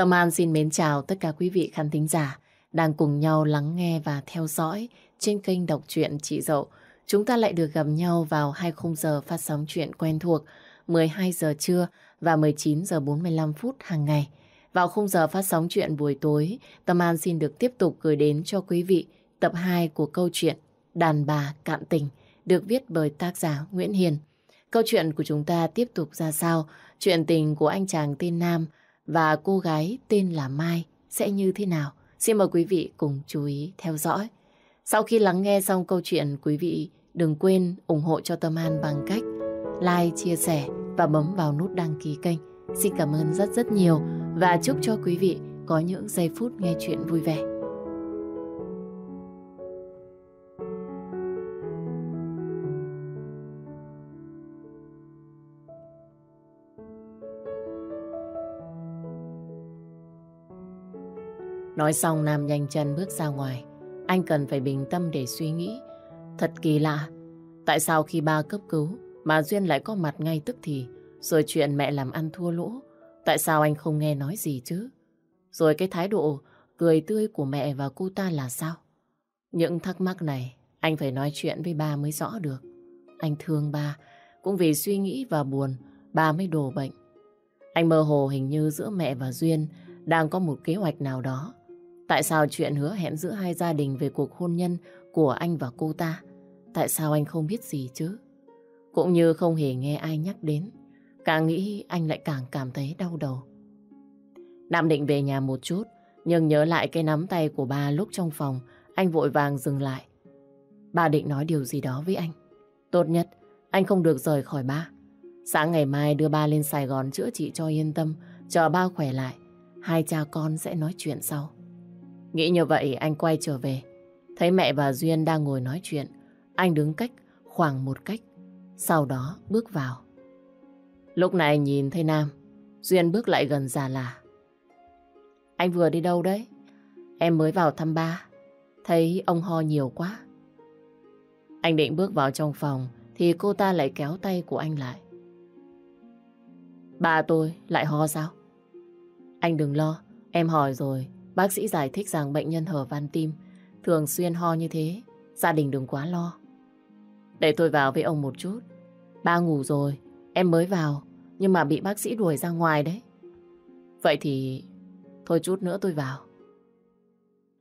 Tâm An xin mến chào tất cả quý vị khán thính giả đang cùng nhau lắng nghe và theo dõi trên kênh đọc truyện Chị Dậu. Chúng ta lại được gặp nhau vào hai khung giờ phát sóng chuyện quen thuộc 12 giờ trưa và 19 giờ 45 phút hàng ngày. Vào khung giờ phát sóng chuyện buổi tối, Tâm An xin được tiếp tục gửi đến cho quý vị tập 2 của câu chuyện Đàn bà cạn tình được viết bởi tác giả Nguyễn Hiền. Câu chuyện của chúng ta tiếp tục ra sao? Chuyện tình của anh chàng tên Nam và cô gái tên là Mai sẽ như thế nào? Xin mời quý vị cùng chú ý theo dõi. Sau khi lắng nghe xong câu chuyện, quý vị đừng quên ủng hộ cho Tâm An bằng cách like, chia sẻ và bấm vào nút đăng ký kênh. Xin cảm ơn rất rất nhiều và chúc cho quý vị có những giây phút nghe chuyện vui vẻ. Nói xong Nam nhanh chân bước ra ngoài. Anh cần phải bình tâm để suy nghĩ. Thật kỳ lạ. Tại sao khi ba cấp cứu mà Duyên lại có mặt ngay tức thì rồi chuyện mẹ làm ăn thua lỗ Tại sao anh không nghe nói gì chứ? Rồi cái thái độ cười tươi của mẹ và cô ta là sao? Những thắc mắc này anh phải nói chuyện với ba mới rõ được. Anh thương ba, cũng vì suy nghĩ và buồn ba mới đổ bệnh. Anh mơ hồ hình như giữa mẹ và Duyên đang có một kế hoạch nào đó. Tại sao chuyện hứa hẹn giữa hai gia đình về cuộc hôn nhân của anh và cô ta? Tại sao anh không biết gì chứ? Cũng như không hề nghe ai nhắc đến. Càng nghĩ anh lại càng cảm thấy đau đầu. Nam định về nhà một chút, nhưng nhớ lại cái nắm tay của ba lúc trong phòng, anh vội vàng dừng lại. Ba định nói điều gì đó với anh. Tốt nhất, anh không được rời khỏi ba. Sáng ngày mai đưa ba lên Sài Gòn chữa trị cho yên tâm, chờ ba khỏe lại. Hai cha con sẽ nói chuyện sau. Nghĩ như vậy anh quay trở về. Thấy mẹ và Duyên đang ngồi nói chuyện. Anh đứng cách khoảng một cách. Sau đó bước vào. Lúc này nhìn thấy Nam, Duyên bước lại gần già là. Anh vừa đi đâu đấy? Em mới vào thăm ba. Thấy ông ho nhiều quá. Anh định bước vào trong phòng thì cô ta lại kéo tay của anh lại. Ba tôi lại ho sao? Anh đừng lo, em hỏi rồi. Bác sĩ giải thích rằng bệnh nhân hở van tim thường xuyên ho như thế. Gia đình đừng quá lo. Để tôi vào với ông một chút. Ba ngủ rồi, em mới vào, nhưng mà bị bác sĩ đuổi ra ngoài đấy. Vậy thì... Thôi chút nữa tôi vào.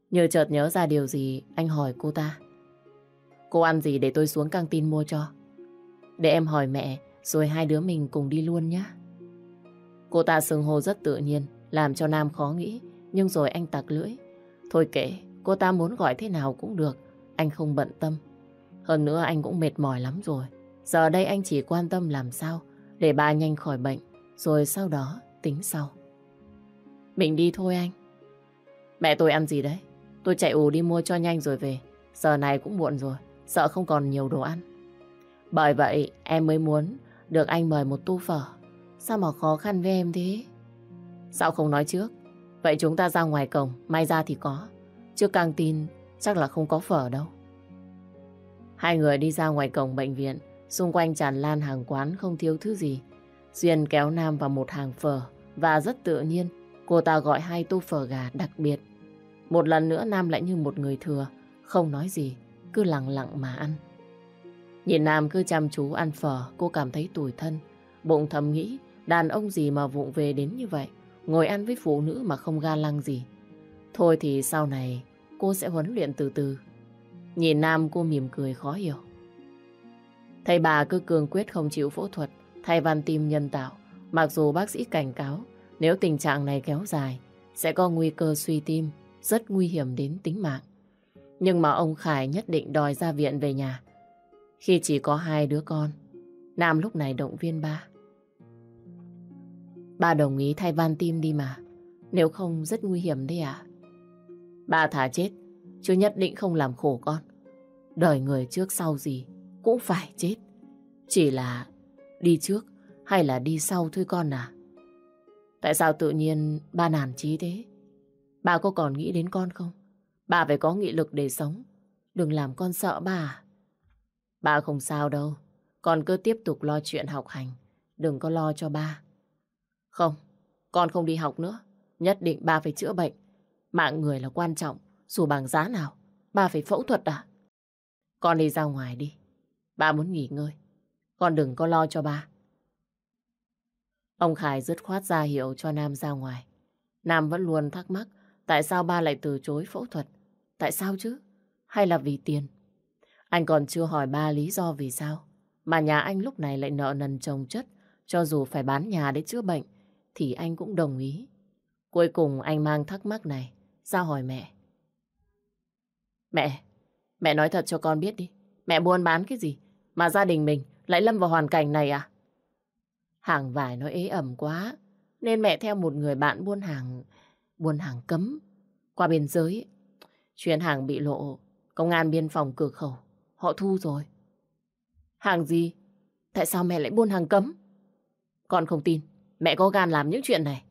Như chợt nhớ ra điều gì, anh hỏi cô ta. Cô ăn gì để tôi xuống căng tin mua cho? Để em hỏi mẹ, rồi hai đứa mình cùng đi luôn nhé. Cô ta sừng hồ rất tự nhiên, làm cho Nam khó nghĩ, nhưng rồi anh tặc lưỡi. Thôi kệ, cô ta muốn gọi thế nào cũng được, anh không bận tâm. Hơn nữa anh cũng mệt mỏi lắm rồi. Giờ đây anh chỉ quan tâm làm sao để bà nhanh khỏi bệnh, rồi sau đó tính sau. Mình đi thôi anh. Mẹ tôi ăn gì đấy? Tôi chạy ù đi mua cho nhanh rồi về. Giờ này cũng muộn rồi, sợ không còn nhiều đồ ăn. Bởi vậy em mới muốn được anh mời một tu phở. Sao mà khó khăn với em thế? Sao không nói trước? Vậy chúng ta ra ngoài cổng, may ra thì có. Chứ càng tin chắc là không có phở đâu. Hai người đi ra ngoài cổng bệnh viện, xung quanh tràn lan hàng quán không thiếu thứ gì. Duyên kéo Nam vào một hàng phở và rất tự nhiên cô ta gọi hai tô phở gà đặc biệt. Một lần nữa Nam lại như một người thừa, không nói gì, cứ lặng lặng mà ăn. Nhìn Nam cứ chăm chú ăn phở, cô cảm thấy tủi thân. Bụng thầm nghĩ, đàn ông gì mà vụng về đến như vậy, ngồi ăn với phụ nữ mà không ga lăng gì. Thôi thì sau này cô sẽ huấn luyện từ từ. Nhìn Nam cô mỉm cười khó hiểu. Thầy bà cứ cường quyết không chịu phẫu thuật thay van tim nhân tạo. Mặc dù bác sĩ cảnh cáo nếu tình trạng này kéo dài sẽ có nguy cơ suy tim rất nguy hiểm đến tính mạng. Nhưng mà ông Khải nhất định đòi ra viện về nhà. Khi chỉ có hai đứa con, Nam lúc này động viên ba. Ba đồng ý thay van tim đi mà. Nếu không rất nguy hiểm đấy à? Ba thả chết, chứ nhất định không làm khổ con. Đời người trước sau gì cũng phải chết. Chỉ là đi trước hay là đi sau thôi con à? Tại sao tự nhiên ba nản chí thế? ba có còn nghĩ đến con không? Bà phải có nghị lực để sống. Đừng làm con sợ bà à? Không sao đâu. Con cứ tiếp tục lo chuyện học hành. Đừng có lo cho ba. Không, con không đi học nữa. Nhất định ba phải chữa bệnh. Mạng người là quan trọng, dù bằng giá nào. Ba phải phẫu thuật à? Con đi ra ngoài đi. Ba muốn nghỉ ngơi. Con đừng có lo cho ba. Ông Khải dứt khoát ra hiệu cho Nam ra ngoài. Nam vẫn luôn thắc mắc tại sao ba lại từ chối phẫu thuật. Tại sao chứ? Hay là vì tiền? Anh còn chưa hỏi ba lý do vì sao. Mà nhà anh lúc này lại nợ nần chồng chất. Cho dù phải bán nhà để chữa bệnh thì anh cũng đồng ý. Cuối cùng anh mang thắc mắc này ra hỏi mẹ. Mẹ, mẹ nói thật cho con biết đi. Mẹ buôn bán cái gì mà gia đình mình lại lâm vào hoàn cảnh này à? Hàng vải nó ế ẩm quá, nên mẹ theo một người bạn buôn hàng, buôn hàng cấm. Qua biên giới, chuyến hàng bị lộ, công an biên phòng cửa khẩu, họ thu rồi. Hàng gì? Tại sao mẹ lại buôn hàng cấm? Con không tin, mẹ có gan làm những chuyện này.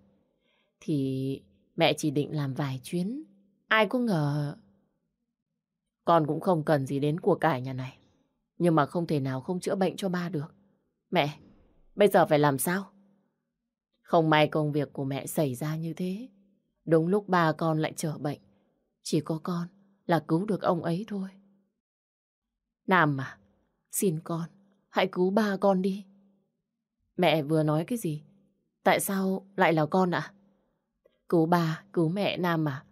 Thì mẹ chỉ định làm vài chuyến, ai cũng ngờ... Con cũng không cần gì đến của cải nhà này. Nhưng mà không thể nào không chữa bệnh cho ba được. Mẹ, bây giờ phải làm sao? Không may công việc của mẹ xảy ra như thế. Đúng lúc ba con lại trở bệnh. Chỉ có con là cứu được ông ấy thôi. Nam à, xin con, hãy cứu ba con đi. Mẹ vừa nói cái gì? Tại sao lại là con ạ? Cứu ba, cứu mẹ Nam à?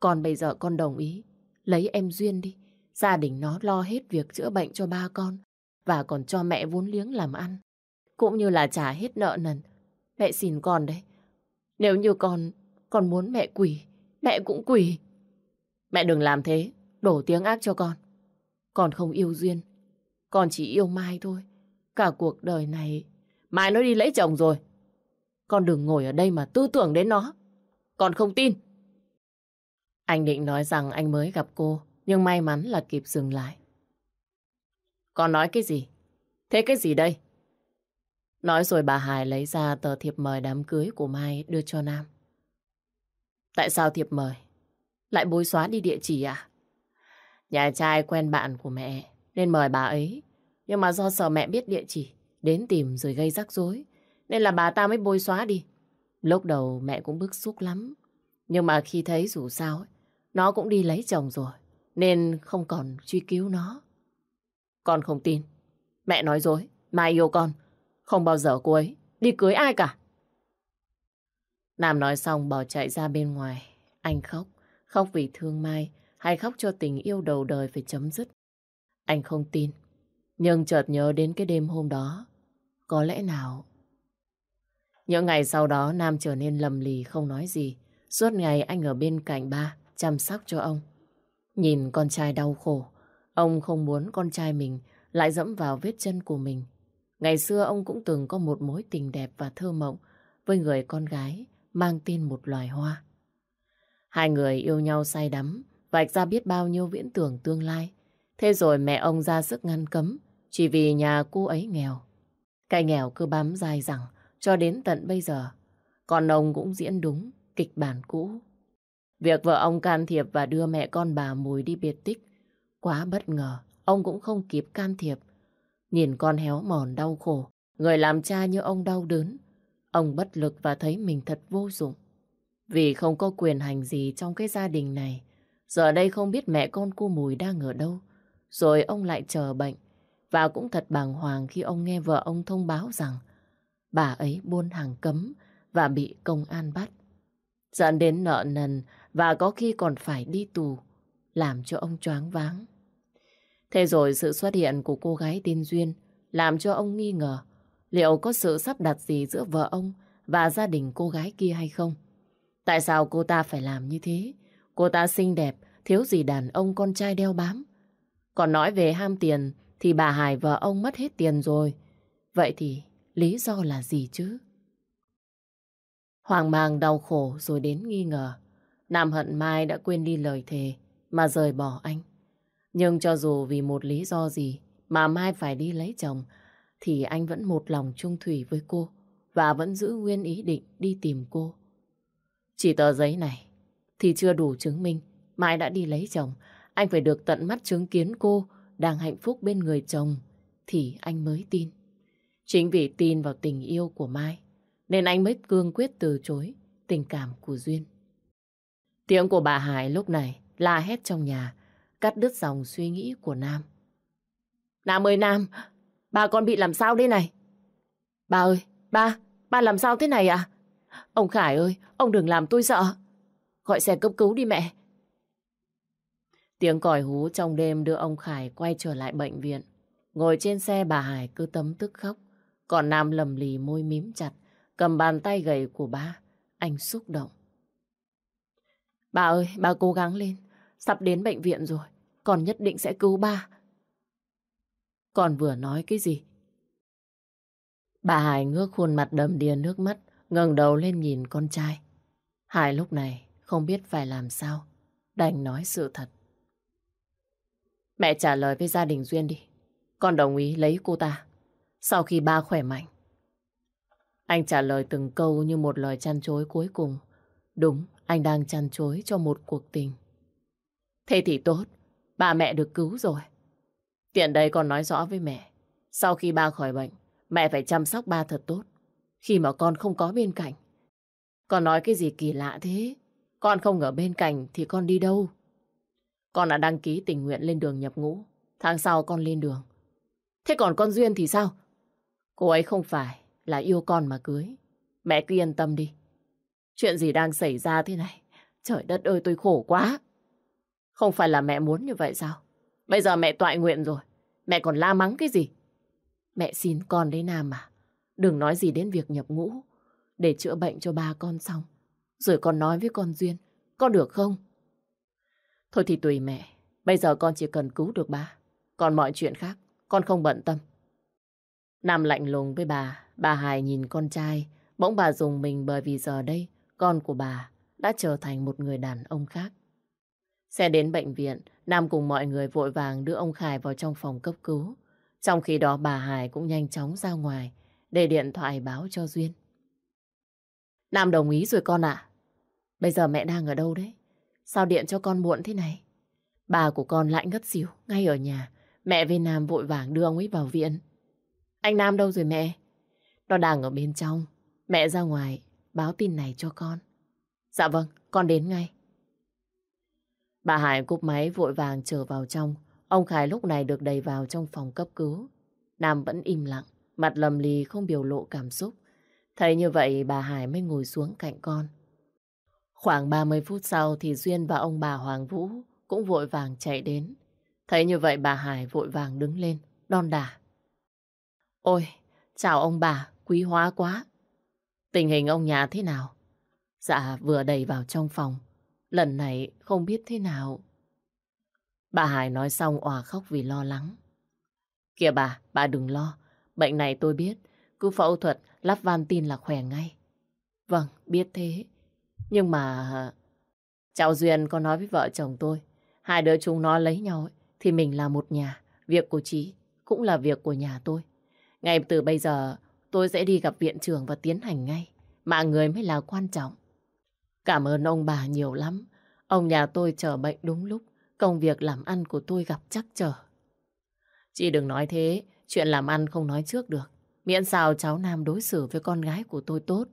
Con bây giờ con đồng ý. Lấy em Duyên đi. Gia đình nó lo hết việc chữa bệnh cho ba con. Và còn cho mẹ vốn liếng làm ăn. Cũng như là trả hết nợ nần. Mẹ xin con đấy. Nếu như con, con muốn mẹ quỳ, mẹ cũng quỳ. Mẹ đừng làm thế, đổ tiếng ác cho con. Con không yêu Duyên, con chỉ yêu Mai thôi. Cả cuộc đời này, Mai nó đi lấy chồng rồi. Con đừng ngồi ở đây mà tư tưởng đến nó. Con không tin. Anh định nói rằng anh mới gặp cô, nhưng may mắn là kịp dừng lại. Con nói cái gì? Thế cái gì đây? Nói rồi bà Hải lấy ra tờ thiệp mời đám cưới của Mai đưa cho Nam. Tại sao thiệp mời? Lại bối xóa đi địa chỉ à? Nhà trai quen bạn của mẹ nên mời bà ấy. Nhưng mà do sợ mẹ biết địa chỉ, đến tìm rồi gây rắc rối. Nên là bà ta mới bôi xóa đi. Lúc đầu mẹ cũng bức xúc lắm. Nhưng mà khi thấy dù sao, nó cũng đi lấy chồng rồi. Nên không còn truy cứu nó. Con không tin. Mẹ nói dối. Mai yêu con. Không bao giờ cô ấy đi cưới ai cả. Nam nói xong bỏ chạy ra bên ngoài. Anh khóc. Khóc vì thương Mai hay khóc cho tình yêu đầu đời phải chấm dứt. Anh không tin. Nhưng chợt nhớ đến cái đêm hôm đó. Có lẽ nào... Những ngày sau đó Nam trở nên lầm lì không nói gì. Suốt ngày anh ở bên cạnh ba, chăm sóc cho ông. Nhìn con trai đau khổ, ông không muốn con trai mình lại dẫm vào vết chân của mình. Ngày xưa ông cũng từng có một mối tình đẹp và thơ mộng với người con gái mang tên một loài hoa. Hai người yêu nhau say đắm, vạch ra biết bao nhiêu viễn tưởng tương lai. Thế rồi mẹ ông ra sức ngăn cấm, chỉ vì nhà cô ấy nghèo. Cái nghèo cứ bám dài rằng, cho đến tận bây giờ. Còn ông cũng diễn đúng kịch bản cũ. Việc vợ ông can thiệp và đưa mẹ con bà Mùi đi biệt tích. Quá bất ngờ, ông cũng không kịp can thiệp. Nhìn con héo mòn đau khổ, người làm cha như ông đau đớn. Ông bất lực và thấy mình thật vô dụng. Vì không có quyền hành gì trong cái gia đình này. Giờ đây không biết mẹ con cô Mùi đang ở đâu. Rồi ông lại chờ bệnh. Và cũng thật bàng hoàng khi ông nghe vợ ông thông báo rằng bà ấy buôn hàng cấm và bị công an bắt. Dẫn đến nợ nần và có khi còn phải đi tù, làm cho ông choáng váng. Thế rồi sự xuất hiện của cô gái tên Duyên làm cho ông nghi ngờ liệu có sự sắp đặt gì giữa vợ ông và gia đình cô gái kia hay không. Tại sao cô ta phải làm như thế? Cô ta xinh đẹp, thiếu gì đàn ông con trai đeo bám. Còn nói về ham tiền thì bà Hải vợ ông mất hết tiền rồi. Vậy thì lý do là gì chứ? Hoàng mang, đau khổ rồi đến nghi ngờ. Nam hận Mai đã quên đi lời thề mà rời bỏ anh. Nhưng cho dù vì một lý do gì mà Mai phải đi lấy chồng, thì anh vẫn một lòng trung thủy với cô và vẫn giữ nguyên ý định đi tìm cô. Chỉ tờ giấy này thì chưa đủ chứng minh Mai đã đi lấy chồng. Anh phải được tận mắt chứng kiến cô đang hạnh phúc bên người chồng thì anh mới tin. Chính vì tin vào tình yêu của Mai nên anh mới cương quyết từ chối tình cảm của Duyên. Tiếng của bà Hải lúc này la hét trong nhà, cắt đứt dòng suy nghĩ của Nam. Nam ơi Nam, bà con bị làm sao đây này? Ba ơi, ba, ba làm sao thế này ạ? Ông Khải ơi, ông đừng làm tôi sợ. Gọi xe cấp cứu đi mẹ. Tiếng còi hú trong đêm đưa ông Khải quay trở lại bệnh viện. Ngồi trên xe bà Hải cứ tấm tức khóc. Còn Nam lầm lì môi mím chặt, cầm bàn tay gầy của ba. Anh xúc động. Bà ơi, bà cố gắng lên. Sắp đến bệnh viện rồi. Còn nhất định sẽ cứu ba. Còn vừa nói cái gì? Bà Hải ngước khuôn mặt đầm đìa nước mắt, ngẩng đầu lên nhìn con trai. Hải lúc này không biết phải làm sao, đành nói sự thật. Mẹ trả lời với gia đình Duyên đi. Con đồng ý lấy cô ta. Sau khi ba khỏe mạnh. Anh trả lời từng câu như một lời chăn chối cuối cùng. Đúng, anh đang chăn chối cho một cuộc tình. Thế thì tốt, ba mẹ được cứu rồi. Tiện đây con nói rõ với mẹ. Sau khi ba khỏi bệnh, mẹ phải chăm sóc ba thật tốt. Khi mà con không có bên cạnh. Con nói cái gì kỳ lạ thế? Con không ở bên cạnh thì con đi đâu? Con đã đăng ký tình nguyện lên đường nhập ngũ. Tháng sau con lên đường. Thế còn con Duyên thì sao? Cô ấy không phải là yêu con mà cưới. Mẹ cứ yên tâm đi. Chuyện gì đang xảy ra thế này? Trời đất ơi tôi khổ quá. Không phải là mẹ muốn như vậy sao? Bây giờ mẹ toại nguyện rồi. Mẹ còn la mắng cái gì? Mẹ xin con đấy Nam à. Đừng nói gì đến việc nhập ngũ. Để chữa bệnh cho ba con xong. Rồi con nói với con Duyên. Con được không? Thôi thì tùy mẹ. Bây giờ con chỉ cần cứu được ba. Còn mọi chuyện khác, con không bận tâm. Nam lạnh lùng với bà. Bà Hải nhìn con trai. Bỗng bà dùng mình bởi vì giờ đây, con của bà đã trở thành một người đàn ông khác. Xe đến bệnh viện, Nam cùng mọi người vội vàng đưa ông Khải vào trong phòng cấp cứu. Trong khi đó bà Hải cũng nhanh chóng ra ngoài để điện thoại báo cho Duyên. Nam đồng ý rồi con ạ. Bây giờ mẹ đang ở đâu đấy? Sao điện cho con muộn thế này? Bà của con lại ngất xỉu ngay ở nhà. Mẹ với Nam vội vàng đưa ông ấy vào viện. Anh Nam đâu rồi mẹ? Nó đang ở bên trong. Mẹ ra ngoài báo tin này cho con. Dạ vâng, con đến ngay. Bà Hải cúp máy vội vàng trở vào trong. Ông Khải lúc này được đẩy vào trong phòng cấp cứu. Nam vẫn im lặng, mặt lầm lì không biểu lộ cảm xúc. Thấy như vậy bà Hải mới ngồi xuống cạnh con. Khoảng 30 phút sau thì Duyên và ông bà Hoàng Vũ cũng vội vàng chạy đến. Thấy như vậy bà Hải vội vàng đứng lên, đon đả. Ôi, chào ông bà, quý hóa quá. Tình hình ông nhà thế nào? Dạ, vừa đẩy vào trong phòng. Lần này không biết thế nào. Bà Hải nói xong òa khóc vì lo lắng. Kìa bà, bà đừng lo. Bệnh này tôi biết. Cứ phẫu thuật, lắp van tin là khỏe ngay. Vâng, biết thế. Nhưng mà... Cháu Duyên có nói với vợ chồng tôi. Hai đứa chúng nó lấy nhau ấy, thì mình là một nhà. Việc của chị cũng là việc của nhà tôi. Ngay từ bây giờ tôi sẽ đi gặp viện trưởng và tiến hành ngay. Mạng người mới là quan trọng. Cảm ơn ông bà nhiều lắm. Ông nhà tôi chờ bệnh đúng lúc. Công việc làm ăn của tôi gặp chắc trở. Chị đừng nói thế. Chuyện làm ăn không nói trước được. Miễn sao cháu Nam đối xử với con gái của tôi tốt.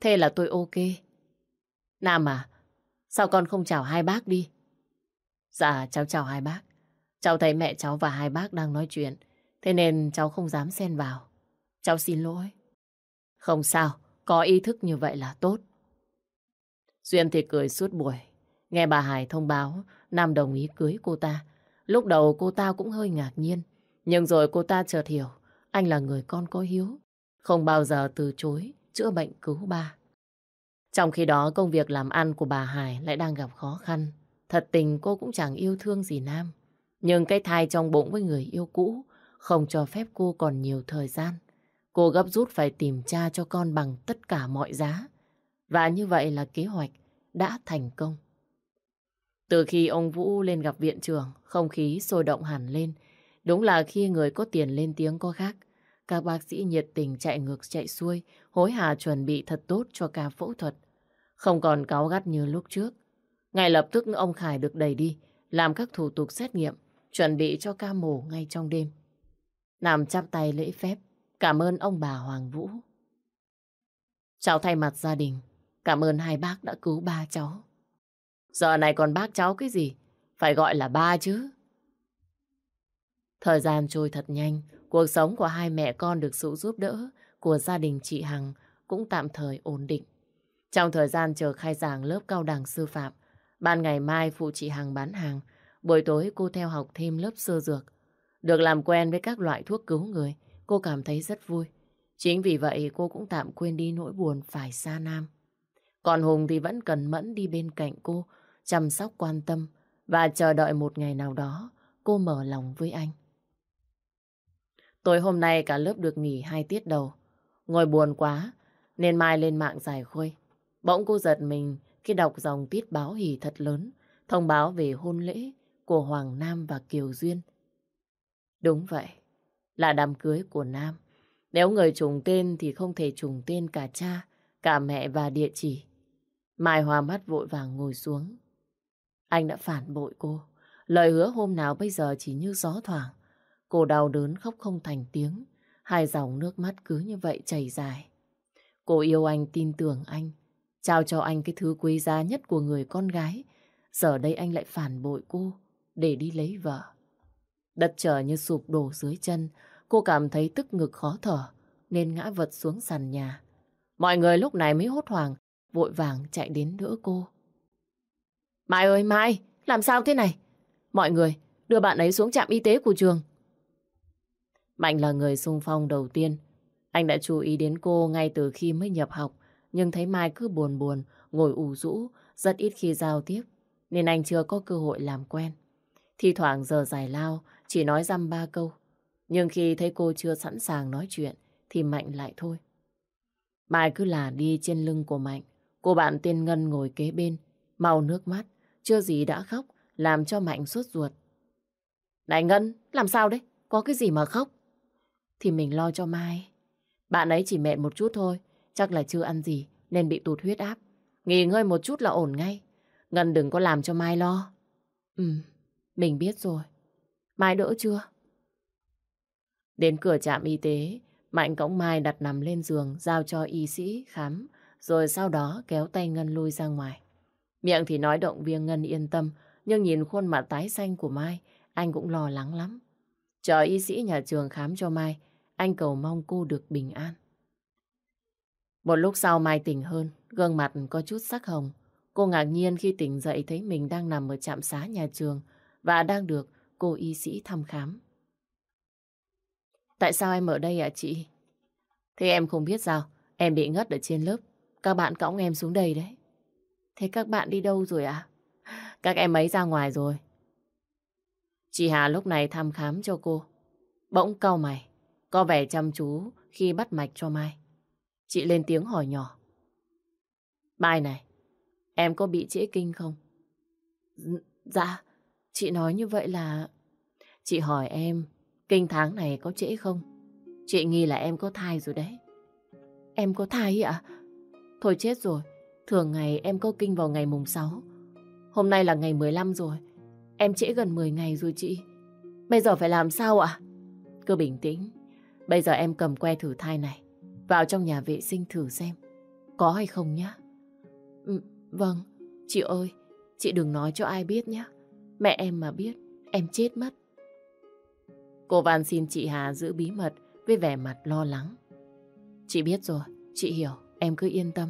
Thế là tôi ok. Nam à, sao con không chào hai bác đi? Dạ, cháu chào hai bác. Cháu thấy mẹ cháu và hai bác đang nói chuyện. Thế nên cháu không dám xen vào. Cháu xin lỗi. Không sao, có ý thức như vậy là tốt. Duyên thì cười suốt buổi. Nghe bà Hải thông báo Nam đồng ý cưới cô ta. Lúc đầu cô ta cũng hơi ngạc nhiên. Nhưng rồi cô ta chợt hiểu anh là người con có hiếu. Không bao giờ từ chối chữa bệnh cứu ba. Trong khi đó công việc làm ăn của bà Hải lại đang gặp khó khăn. Thật tình cô cũng chẳng yêu thương gì Nam. Nhưng cái thai trong bụng với người yêu cũ không cho phép cô còn nhiều thời gian. Cô gấp rút phải tìm cha cho con bằng tất cả mọi giá. Và như vậy là kế hoạch đã thành công. Từ khi ông Vũ lên gặp viện trưởng, không khí sôi động hẳn lên. Đúng là khi người có tiền lên tiếng có khác. Các bác sĩ nhiệt tình chạy ngược chạy xuôi, hối hả chuẩn bị thật tốt cho ca phẫu thuật. Không còn cáu gắt như lúc trước. Ngay lập tức ông Khải được đẩy đi, làm các thủ tục xét nghiệm, chuẩn bị cho ca mổ ngay trong đêm. Nam chắp tay lễ phép, cảm ơn ông bà Hoàng Vũ. cháu thay mặt gia đình, Cảm ơn hai bác đã cứu ba cháu. Giờ này còn bác cháu cái gì? Phải gọi là ba chứ. Thời gian trôi thật nhanh, cuộc sống của hai mẹ con được sự giúp đỡ của gia đình chị Hằng cũng tạm thời ổn định. Trong thời gian chờ khai giảng lớp cao đẳng sư phạm, ban ngày mai phụ chị Hằng bán hàng, buổi tối cô theo học thêm lớp sơ dược. Được làm quen với các loại thuốc cứu người, cô cảm thấy rất vui. Chính vì vậy cô cũng tạm quên đi nỗi buồn phải xa Nam. Còn Hùng thì vẫn cần mẫn đi bên cạnh cô, chăm sóc quan tâm và chờ đợi một ngày nào đó cô mở lòng với anh. Tối hôm nay cả lớp được nghỉ hai tiết đầu. Ngồi buồn quá nên Mai lên mạng giải khuây. Bỗng cô giật mình khi đọc dòng tiết báo hỉ thật lớn thông báo về hôn lễ của Hoàng Nam và Kiều Duyên. Đúng vậy, là đám cưới của Nam. Nếu người trùng tên thì không thể trùng tên cả cha, cả mẹ và địa chỉ. Mai Hoa mắt vội vàng ngồi xuống. Anh đã phản bội cô. Lời hứa hôm nào bây giờ chỉ như gió thoảng. Cô đau đớn khóc không thành tiếng. Hai dòng nước mắt cứ như vậy chảy dài. Cô yêu anh, tin tưởng anh. Trao cho anh cái thứ quý giá nhất của người con gái. Giờ đây anh lại phản bội cô để đi lấy vợ. Đất trở như sụp đổ dưới chân. Cô cảm thấy tức ngực khó thở nên ngã vật xuống sàn nhà. Mọi người lúc này mới hốt hoảng, vội vàng chạy đến đỡ cô. Mai ơi Mai, làm sao thế này? Mọi người, đưa bạn ấy xuống trạm y tế của trường. Mạnh là người xung phong đầu tiên. Anh đã chú ý đến cô ngay từ khi mới nhập học, nhưng thấy Mai cứ buồn buồn, ngồi ủ rũ, rất ít khi giao tiếp, nên anh chưa có cơ hội làm quen. Thì thoảng giờ giải lao, chỉ nói dăm ba câu. Nhưng khi thấy cô chưa sẵn sàng nói chuyện, thì Mạnh lại thôi. Mai cứ là đi trên lưng của Mạnh. Cô bạn tiên Ngân ngồi kế bên, mau nước mắt, chưa gì đã khóc, làm cho Mạnh sốt ruột. Này Ngân, làm sao đấy? Có cái gì mà khóc? Thì mình lo cho Mai. Bạn ấy chỉ mệt một chút thôi, chắc là chưa ăn gì nên bị tụt huyết áp. Nghỉ ngơi một chút là ổn ngay. Ngân đừng có làm cho Mai lo. Ừ, mình biết rồi. Mai đỡ chưa? Đến cửa trạm y tế, Mạnh cõng Mai đặt nằm lên giường, giao cho y sĩ khám, rồi sau đó kéo tay Ngân lui ra ngoài. Miệng thì nói động viên Ngân yên tâm, nhưng nhìn khuôn mặt tái xanh của Mai, anh cũng lo lắng lắm. Chờ y sĩ nhà trường khám cho Mai, anh cầu mong cô được bình an. Một lúc sau Mai tỉnh hơn, gương mặt có chút sắc hồng. Cô ngạc nhiên khi tỉnh dậy thấy mình đang nằm ở trạm xá nhà trường và đang được cô y sĩ thăm khám. Tại sao em ở đây à chị? Thế em không biết sao, em bị ngất ở trên lớp. Các bạn cõng em xuống đây đấy. Thế các bạn đi đâu rồi à? Các em ấy ra ngoài rồi. Chị Hà lúc này thăm khám cho cô. Bỗng cau mày, có vẻ chăm chú khi bắt mạch cho Mai. Chị lên tiếng hỏi nhỏ. Mai này, em có bị trễ kinh không? Dạ, chị nói như vậy là... Chị hỏi em, kinh tháng này có trễ không? Chị nghi là em có thai rồi đấy. Em có thai ạ? Thôi chết rồi, thường ngày em có kinh vào ngày mùng 6. Hôm nay là ngày 15 rồi, em trễ gần 10 ngày rồi chị. Bây giờ phải làm sao ạ? Cứ bình tĩnh, bây giờ em cầm que thử thai này, vào trong nhà vệ sinh thử xem, có hay không nhá. Ừ, vâng, chị ơi, chị đừng nói cho ai biết nhé. Mẹ em mà biết, em chết mất. Cô van xin chị Hà giữ bí mật với vẻ mặt lo lắng. Chị biết rồi, chị hiểu, em cứ yên tâm.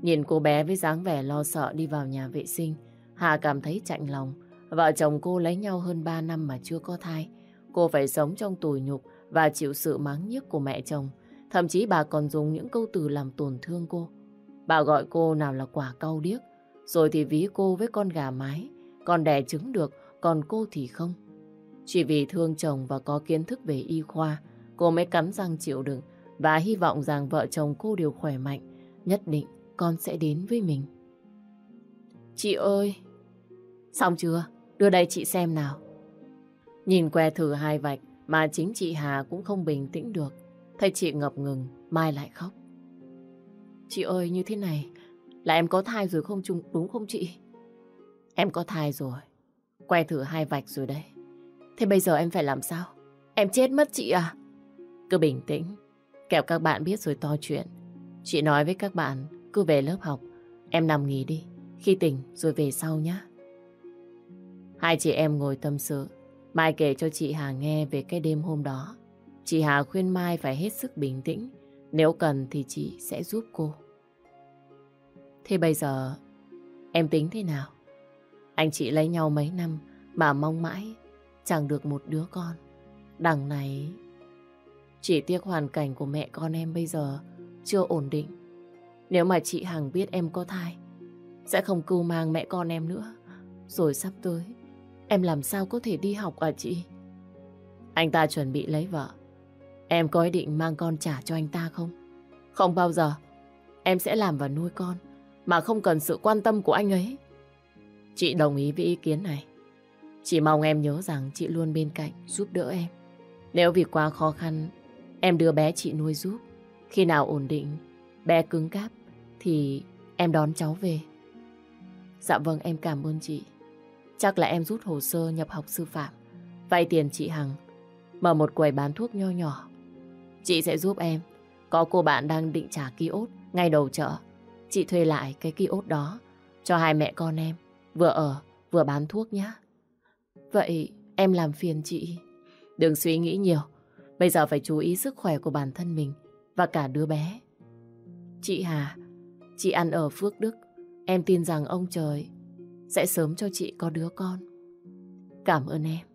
Nhìn cô bé với dáng vẻ lo sợ đi vào nhà vệ sinh, Hà cảm thấy chạnh lòng. Vợ chồng cô lấy nhau hơn 3 năm mà chưa có thai. Cô phải sống trong tủi nhục và chịu sự mắng nhiếc của mẹ chồng. Thậm chí bà còn dùng những câu từ làm tổn thương cô. Bà gọi cô nào là quả cau điếc, rồi thì ví cô với con gà mái, còn đẻ trứng được, còn cô thì không. Chỉ vì thương chồng và có kiến thức về y khoa, cô mới cắn răng chịu đựng và hy vọng rằng vợ chồng cô đều khỏe mạnh, nhất định con sẽ đến với mình. Chị ơi! Xong chưa? Đưa đây chị xem nào. Nhìn que thử hai vạch mà chính chị Hà cũng không bình tĩnh được. Thấy chị ngập ngừng, Mai lại khóc. Chị ơi, như thế này, là em có thai rồi không chung đúng không chị? Em có thai rồi. quay thử hai vạch rồi đấy. Thế bây giờ em phải làm sao? Em chết mất chị à? Cứ bình tĩnh. Kẹo các bạn biết rồi to chuyện. Chị nói với các bạn, cứ về lớp học. Em nằm nghỉ đi. Khi tỉnh rồi về sau nhé. Hai chị em ngồi tâm sự. Mai kể cho chị Hà nghe về cái đêm hôm đó. Chị Hà khuyên Mai phải hết sức bình tĩnh. Nếu cần thì chị sẽ giúp cô. Thế bây giờ, em tính thế nào? Anh chị lấy nhau mấy năm bà mong mãi chẳng được một đứa con. Đằng này, chỉ tiếc hoàn cảnh của mẹ con em bây giờ chưa ổn định. Nếu mà chị Hằng biết em có thai, sẽ không cưu mang mẹ con em nữa. Rồi sắp tới, em làm sao có thể đi học à chị? Anh ta chuẩn bị lấy vợ. Em có ý định mang con trả cho anh ta không? Không bao giờ. Em sẽ làm và nuôi con mà không cần sự quan tâm của anh ấy. Chị đồng ý với ý kiến này. chị mong em nhớ rằng chị luôn bên cạnh giúp đỡ em. Nếu vì quá khó khăn, em đưa bé chị nuôi giúp. Khi nào ổn định, bé cứng cáp, thì em đón cháu về. Dạ vâng, em cảm ơn chị. Chắc là em rút hồ sơ nhập học sư phạm, vay tiền chị Hằng, mở một quầy bán thuốc nho nhỏ. Chị sẽ giúp em. Có cô bạn đang định trả ký ốt ngay đầu chợ. Chị thuê lại cái ký ốt đó cho hai mẹ con em, vừa ở vừa bán thuốc nhé. Vậy em làm phiền chị. Đừng suy nghĩ nhiều. Bây giờ phải chú ý sức khỏe của bản thân mình và cả đứa bé. Chị Hà, chị ăn ở Phước Đức. Em tin rằng ông trời sẽ sớm cho chị có đứa con. Cảm ơn em.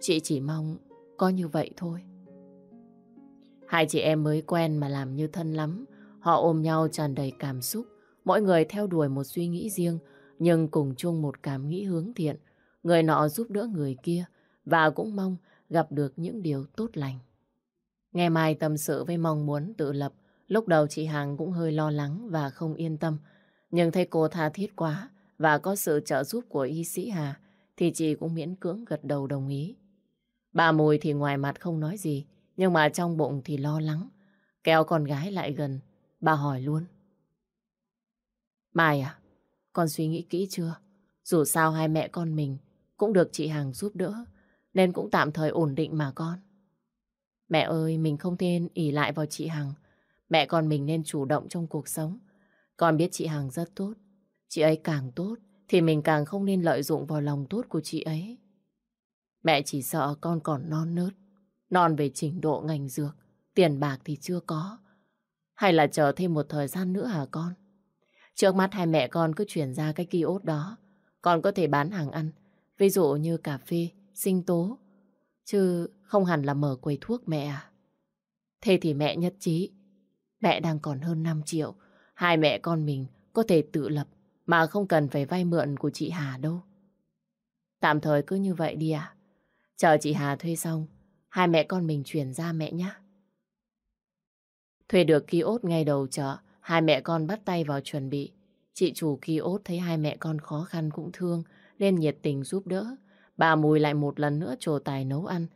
Chị chỉ mong có như vậy thôi. Hai chị em mới quen mà làm như thân lắm. Họ ôm nhau tràn đầy cảm xúc. Mỗi người theo đuổi một suy nghĩ riêng, nhưng cùng chung một cảm nghĩ hướng thiện. Người nọ giúp đỡ người kia và cũng mong gặp được những điều tốt lành. Nghe Mai tâm sự với mong muốn tự lập, lúc đầu chị Hằng cũng hơi lo lắng và không yên tâm. Nhưng thấy cô tha thiết quá và có sự trợ giúp của y sĩ Hà, thì chị cũng miễn cưỡng gật đầu đồng ý. Bà Mùi thì ngoài mặt không nói gì, nhưng mà trong bụng thì lo lắng. Kéo con gái lại gần, bà hỏi luôn. Mai à, con suy nghĩ kỹ chưa? Dù sao hai mẹ con mình cũng được chị Hằng giúp đỡ, nên cũng tạm thời ổn định mà con. Mẹ ơi, mình không nên ỉ lại vào chị Hằng. Mẹ con mình nên chủ động trong cuộc sống. Con biết chị Hằng rất tốt. Chị ấy càng tốt, thì mình càng không nên lợi dụng vào lòng tốt của chị ấy. Mẹ chỉ sợ con còn non nớt, non về trình độ ngành dược, tiền bạc thì chưa có. Hay là chờ thêm một thời gian nữa hả con? Trước mắt hai mẹ con cứ chuyển ra cái kiosk đó. Con có thể bán hàng ăn, ví dụ như cà phê, sinh tố. Chứ không hẳn là mở quầy thuốc mẹ à. Thế thì mẹ nhất trí. Mẹ đang còn hơn 5 triệu. Hai mẹ con mình có thể tự lập mà không cần phải vay mượn của chị Hà đâu. Tạm thời cứ như vậy đi à. Chờ chị Hà thuê xong, hai mẹ con mình chuyển ra mẹ nhé. Thuê được kiosk ngay đầu chợ, hai mẹ con bắt tay vào chuẩn bị. Chị chủ kiosk thấy hai mẹ con khó khăn cũng thương, nên nhiệt tình giúp đỡ. Bà Mùi lại một lần nữa trổ tài nấu ăn.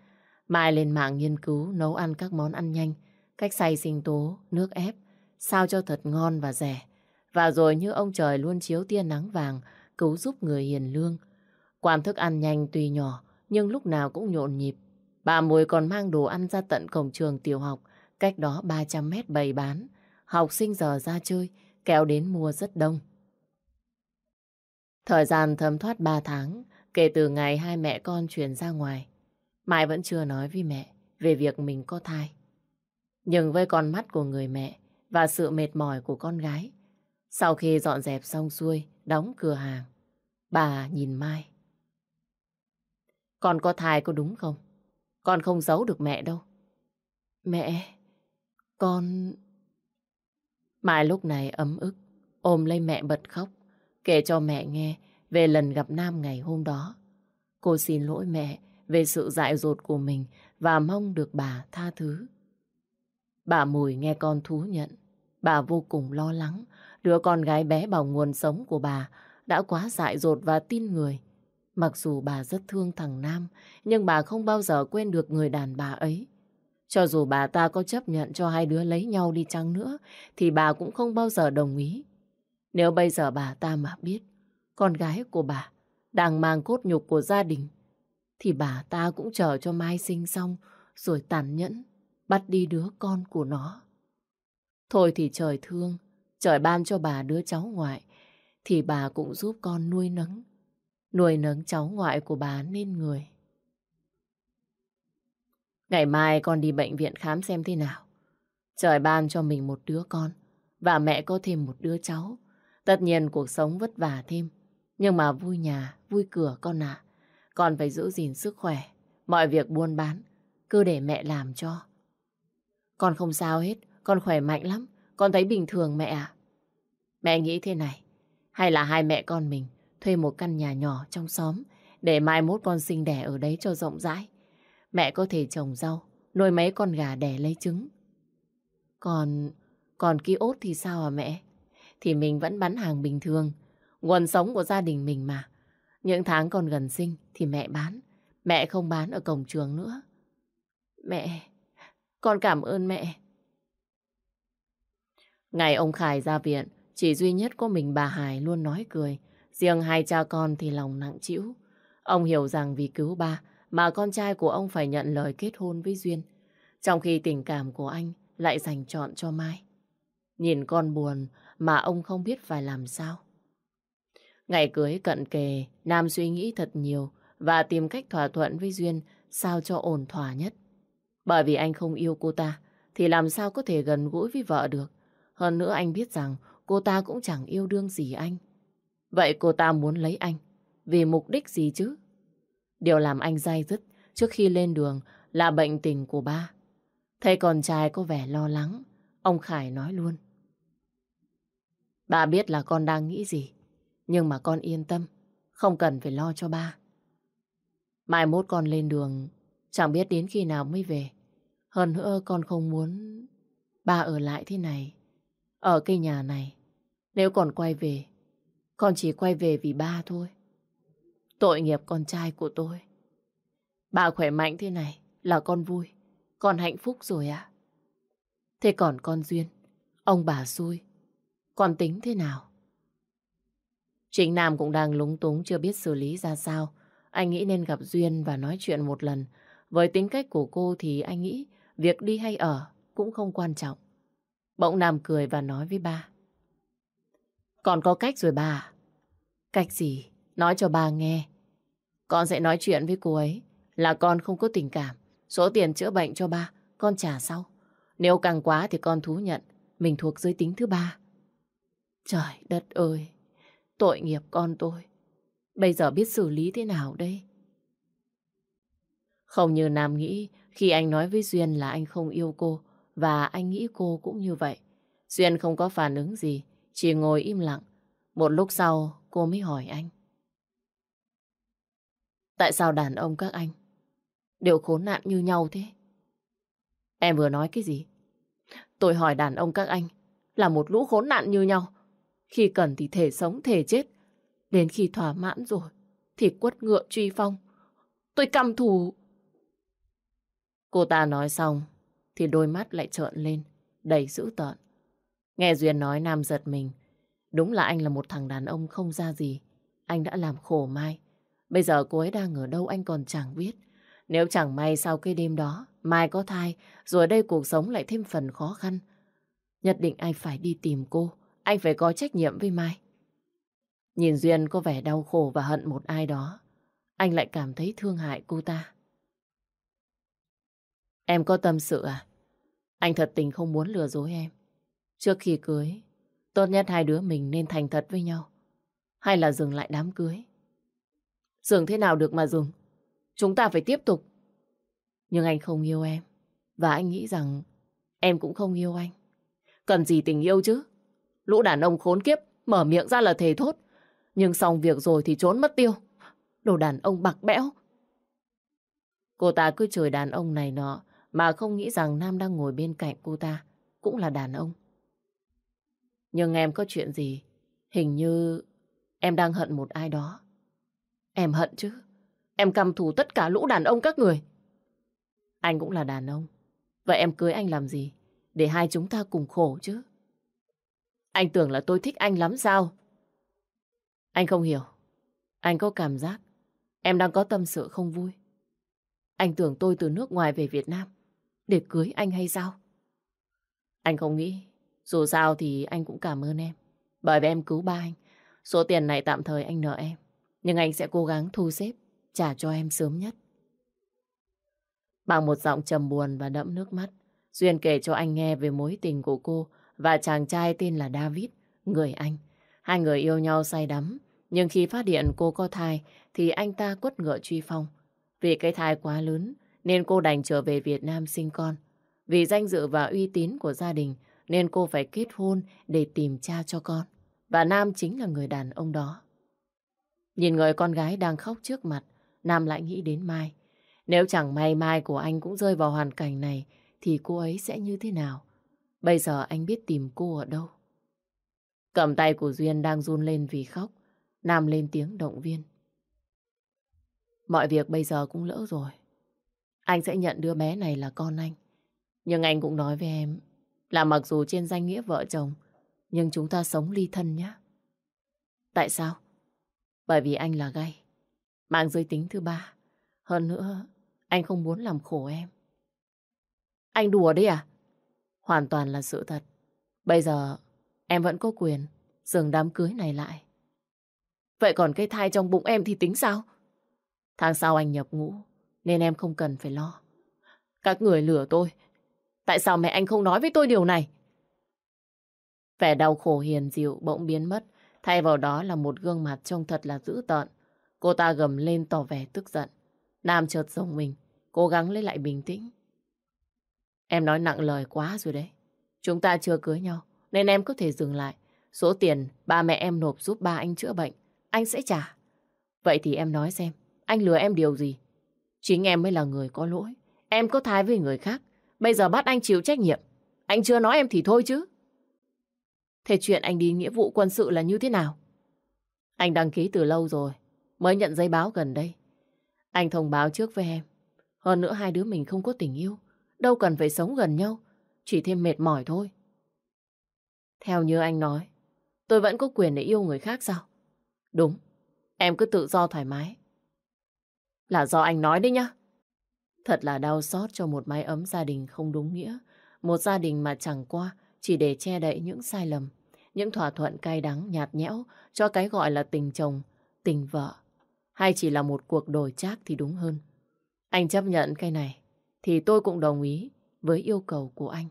Mai lên mạng nghiên cứu nấu ăn các món ăn nhanh, cách xay sinh tố, nước ép, sao cho thật ngon và rẻ. Và rồi như ông trời luôn chiếu tia nắng vàng, cứu giúp người hiền lương. Quán thức ăn nhanh tuy nhỏ, nhưng lúc nào cũng nhộn nhịp. Bà Mùi còn mang đồ ăn ra tận cổng trường tiểu học, cách đó 300 mét bày bán. Học sinh giờ ra chơi, kéo đến mua rất đông. Thời gian thấm thoát 3 tháng, kể từ ngày hai mẹ con chuyển ra ngoài. Mai vẫn chưa nói với mẹ về việc mình có thai. Nhưng với con mắt của người mẹ và sự mệt mỏi của con gái, sau khi dọn dẹp xong xuôi, đóng cửa hàng, bà nhìn Mai. Con có thai có đúng không? Con không giấu được mẹ đâu. Mẹ, con... Mai lúc này ấm ức, ôm lấy mẹ bật khóc, kể cho mẹ nghe về lần gặp Nam ngày hôm đó. Cô xin lỗi mẹ về sự dại dột của mình và mong được bà tha thứ. Bà Mùi nghe con thú nhận, bà vô cùng lo lắng, đứa con gái bé bảo nguồn sống của bà đã quá dại dột và tin người. Mặc dù bà rất thương thằng Nam, nhưng bà không bao giờ quên được người đàn bà ấy. Cho dù bà ta có chấp nhận cho hai đứa lấy nhau đi chăng nữa, thì bà cũng không bao giờ đồng ý. Nếu bây giờ bà ta mà biết, con gái của bà đang mang cốt nhục của gia đình, thì bà ta cũng chờ cho Mai sinh xong, rồi tàn nhẫn, bắt đi đứa con của nó. Thôi thì trời thương, trời ban cho bà đứa cháu ngoại, thì bà cũng giúp con nuôi nấng, nuôi nấng cháu ngoại của bà nên người. Ngày mai con đi bệnh viện khám xem thế nào. Trời ban cho mình một đứa con, và mẹ có thêm một đứa cháu. Tất nhiên cuộc sống vất vả thêm, nhưng mà vui nhà, vui cửa con ạ. Con phải giữ gìn sức khỏe, mọi việc buôn bán, cứ để mẹ làm cho. Con không sao hết, con khỏe mạnh lắm, con thấy bình thường mẹ ạ. Mẹ nghĩ thế này, hay là hai mẹ con mình thuê một căn nhà nhỏ trong xóm để mai mốt con sinh đẻ ở đấy cho rộng rãi. Mẹ có thể trồng rau, nuôi mấy con gà đẻ lấy trứng. Còn, còn ký ốt thì sao à mẹ? Thì mình vẫn bán hàng bình thường, nguồn sống của gia đình mình mà. Những tháng còn gần sinh thì mẹ bán, mẹ không bán ở cổng trường nữa. Mẹ, con cảm ơn mẹ. Ngày ông Khải ra viện, chỉ duy nhất có mình bà Hải luôn nói cười. Riêng hai cha con thì lòng nặng chịu. Ông hiểu rằng vì cứu ba mà con trai của ông phải nhận lời kết hôn với Duyên. Trong khi tình cảm của anh lại dành chọn cho Mai. Nhìn con buồn mà ông không biết phải làm sao. Ngày cưới cận kề, Nam suy nghĩ thật nhiều và tìm cách thỏa thuận với Duyên sao cho ổn thỏa nhất. Bởi vì anh không yêu cô ta, thì làm sao có thể gần gũi với vợ được. Hơn nữa anh biết rằng cô ta cũng chẳng yêu đương gì anh. Vậy cô ta muốn lấy anh, vì mục đích gì chứ? Điều làm anh dai dứt trước khi lên đường là bệnh tình của ba. Thấy con trai có vẻ lo lắng, ông Khải nói luôn. Ba biết là con đang nghĩ gì, nhưng mà con yên tâm, không cần phải lo cho ba. Mai mốt con lên đường, chẳng biết đến khi nào mới về. Hơn nữa con không muốn ba ở lại thế này, ở cái nhà này. Nếu còn quay về, con chỉ quay về vì ba thôi. Tội nghiệp con trai của tôi. Bà khỏe mạnh thế này là con vui, con hạnh phúc rồi à? Thế còn con Duyên, ông bà xui, con tính thế nào? Trịnh Nam cũng đang lúng túng chưa biết xử lý ra sao. Anh nghĩ nên gặp Duyên và nói chuyện một lần. Với tính cách của cô thì anh nghĩ việc đi hay ở cũng không quan trọng. Bỗng Nam cười và nói với ba. còn có cách rồi bà Cách gì? Nói cho bà nghe. Con sẽ nói chuyện với cô ấy là con không có tình cảm. Số tiền chữa bệnh cho ba, con trả sau. Nếu càng quá thì con thú nhận mình thuộc giới tính thứ ba. Trời đất ơi, tội nghiệp con tôi. Bây giờ biết xử lý thế nào đây? Không như Nam nghĩ khi anh nói với Duyên là anh không yêu cô và anh nghĩ cô cũng như vậy. Duyên không có phản ứng gì, chỉ ngồi im lặng. Một lúc sau cô mới hỏi anh. Tại sao đàn ông các anh đều khốn nạn như nhau thế? Em vừa nói cái gì? Tôi hỏi đàn ông các anh là một lũ khốn nạn như nhau. Khi cần thì thể sống, thể chết. Đến khi thỏa mãn rồi thì quất ngựa truy phong. Tôi căm thù. Cô ta nói xong thì đôi mắt lại trợn lên, đầy dữ tợn. Nghe Duyên nói Nam giật mình. Đúng là anh là một thằng đàn ông không ra gì. Anh đã làm khổ Mai. Bây giờ cô ấy đang ở đâu anh còn chẳng biết. Nếu chẳng may sau cái đêm đó, Mai có thai, rồi đây cuộc sống lại thêm phần khó khăn. Nhất định anh phải đi tìm cô. Anh phải có trách nhiệm với Mai. Nhìn Duyên có vẻ đau khổ và hận một ai đó. Anh lại cảm thấy thương hại cô ta. Em có tâm sự à? Anh thật tình không muốn lừa dối em. Trước khi cưới, tốt nhất hai đứa mình nên thành thật với nhau. Hay là dừng lại đám cưới. Dừng thế nào được mà dừng? Chúng ta phải tiếp tục. Nhưng anh không yêu em. Và anh nghĩ rằng em cũng không yêu anh. Cần gì tình yêu chứ? Lũ đàn ông khốn kiếp, mở miệng ra là thề thốt. Nhưng xong việc rồi thì trốn mất tiêu. Đồ đàn ông bạc bẽo. Cô ta cứ chửi đàn ông này nọ mà không nghĩ rằng Nam đang ngồi bên cạnh cô ta cũng là đàn ông. Nhưng em có chuyện gì? Hình như em đang hận một ai đó. Em hận chứ. Em căm thù tất cả lũ đàn ông các người. Anh cũng là đàn ông. Vậy em cưới anh làm gì? Để hai chúng ta cùng khổ chứ. Anh tưởng là tôi thích anh lắm sao? Anh không hiểu. Anh có cảm giác em đang có tâm sự không vui. Anh tưởng tôi từ nước ngoài về Việt Nam để cưới anh hay sao? Anh không nghĩ Dù sao thì anh cũng cảm ơn em. Bởi vì em cứu ba anh. Số tiền này tạm thời anh nợ em. Nhưng anh sẽ cố gắng thu xếp, trả cho em sớm nhất. Bằng một giọng trầm buồn và đẫm nước mắt, Duyên kể cho anh nghe về mối tình của cô và chàng trai tên là David, người anh. Hai người yêu nhau say đắm, nhưng khi phát hiện cô có thai thì anh ta quất ngựa truy phong. Vì cái thai quá lớn nên cô đành trở về Việt Nam sinh con. Vì danh dự và uy tín của gia đình nên cô phải kết hôn để tìm cha cho con. Và Nam chính là người đàn ông đó. Nhìn người con gái đang khóc trước mặt, Nam lại nghĩ đến Mai. Nếu chẳng may Mai của anh cũng rơi vào hoàn cảnh này thì cô ấy sẽ như thế nào? Bây giờ anh biết tìm cô ở đâu. Cầm tay của Duyên đang run lên vì khóc. Nam lên tiếng động viên. Mọi việc bây giờ cũng lỡ rồi. Anh sẽ nhận đứa bé này là con anh. Nhưng anh cũng nói với em là mặc dù trên danh nghĩa vợ chồng, nhưng chúng ta sống ly thân nhé. Tại sao? Bởi vì anh là gay, mang giới tính thứ ba. Hơn nữa, anh không muốn làm khổ em. Anh đùa đấy à? Hoàn toàn là sự thật. Bây giờ em vẫn có quyền dừng đám cưới này lại. Vậy còn cái thai trong bụng em thì tính sao? Tháng sau anh nhập ngũ, nên em không cần phải lo. Các người lừa tôi. Tại sao mẹ anh không nói với tôi điều này? Vẻ đau khổ hiền dịu bỗng biến mất, thay vào đó là một gương mặt trông thật là dữ tợn. Cô ta gầm lên tỏ vẻ tức giận. Nam chợt rồng mình, cố gắng lấy lại bình tĩnh. Em nói nặng lời quá rồi đấy. Chúng ta chưa cưới nhau, nên em có thể dừng lại. Số tiền ba mẹ em nộp giúp ba anh chữa bệnh, anh sẽ trả. Vậy thì em nói xem, anh lừa em điều gì? Chính em mới là người có lỗi. Em có thai với người khác. Bây giờ bắt anh chịu trách nhiệm. Anh chưa nói em thì thôi chứ. Thế chuyện anh đi nghĩa vụ quân sự là như thế nào? Anh đăng ký từ lâu rồi. Mới nhận giấy báo gần đây. Anh thông báo trước với em. Hơn nữa hai đứa mình không có tình yêu. Đâu cần phải sống gần nhau. Chỉ thêm mệt mỏi thôi. Theo như anh nói, tôi vẫn có quyền để yêu người khác sao? Đúng, em cứ tự do thoải mái. Là do anh nói đấy nhá. Thật là đau xót cho một mái ấm gia đình không đúng nghĩa. Một gia đình mà chẳng qua chỉ để che đậy những sai lầm, những thỏa thuận cay đắng nhạt nhẽo cho cái gọi là tình chồng, tình vợ. Hay chỉ là một cuộc đổi trác thì đúng hơn. Anh chấp nhận cái này, thì tôi cũng đồng ý với yêu cầu của anh.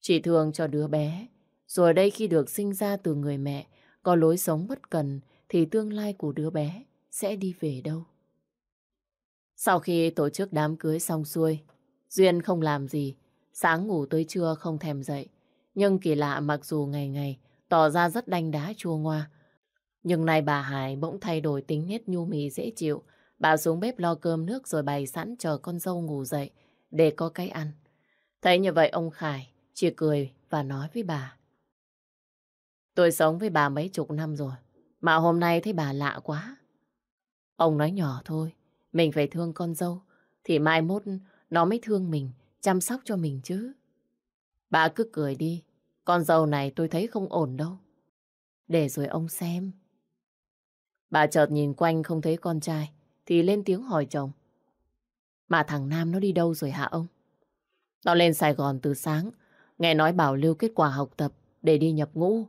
Chỉ thương cho đứa bé, rồi đây khi được sinh ra từ người mẹ, có lối sống bất cần, thì tương lai của đứa bé sẽ đi về đâu. Sau khi tổ chức đám cưới xong xuôi, Duyên không làm gì, sáng ngủ tới trưa không thèm dậy. Nhưng kỳ lạ mặc dù ngày ngày tỏ ra rất đanh đá chua ngoa, nhưng nay bà Hải bỗng thay đổi tính nết nhu mì dễ chịu. Bà xuống bếp lo cơm nước rồi bày sẵn chờ con dâu ngủ dậy để có cái ăn. Thấy như vậy ông Khải chỉ cười và nói với bà. Tôi sống với bà mấy chục năm rồi, mà hôm nay thấy bà lạ quá. Ông nói nhỏ thôi, mình phải thương con dâu, thì mai mốt nó mới thương mình, chăm sóc cho mình chứ. Bà cứ cười đi, con dâu này tôi thấy không ổn đâu. Để rồi ông xem. Bà chợt nhìn quanh không thấy con trai, thì lên tiếng hỏi chồng. Mà thằng Nam nó đi đâu rồi hả ông? Nó lên Sài Gòn từ sáng, nghe nói bảo lưu kết quả học tập để đi nhập ngũ.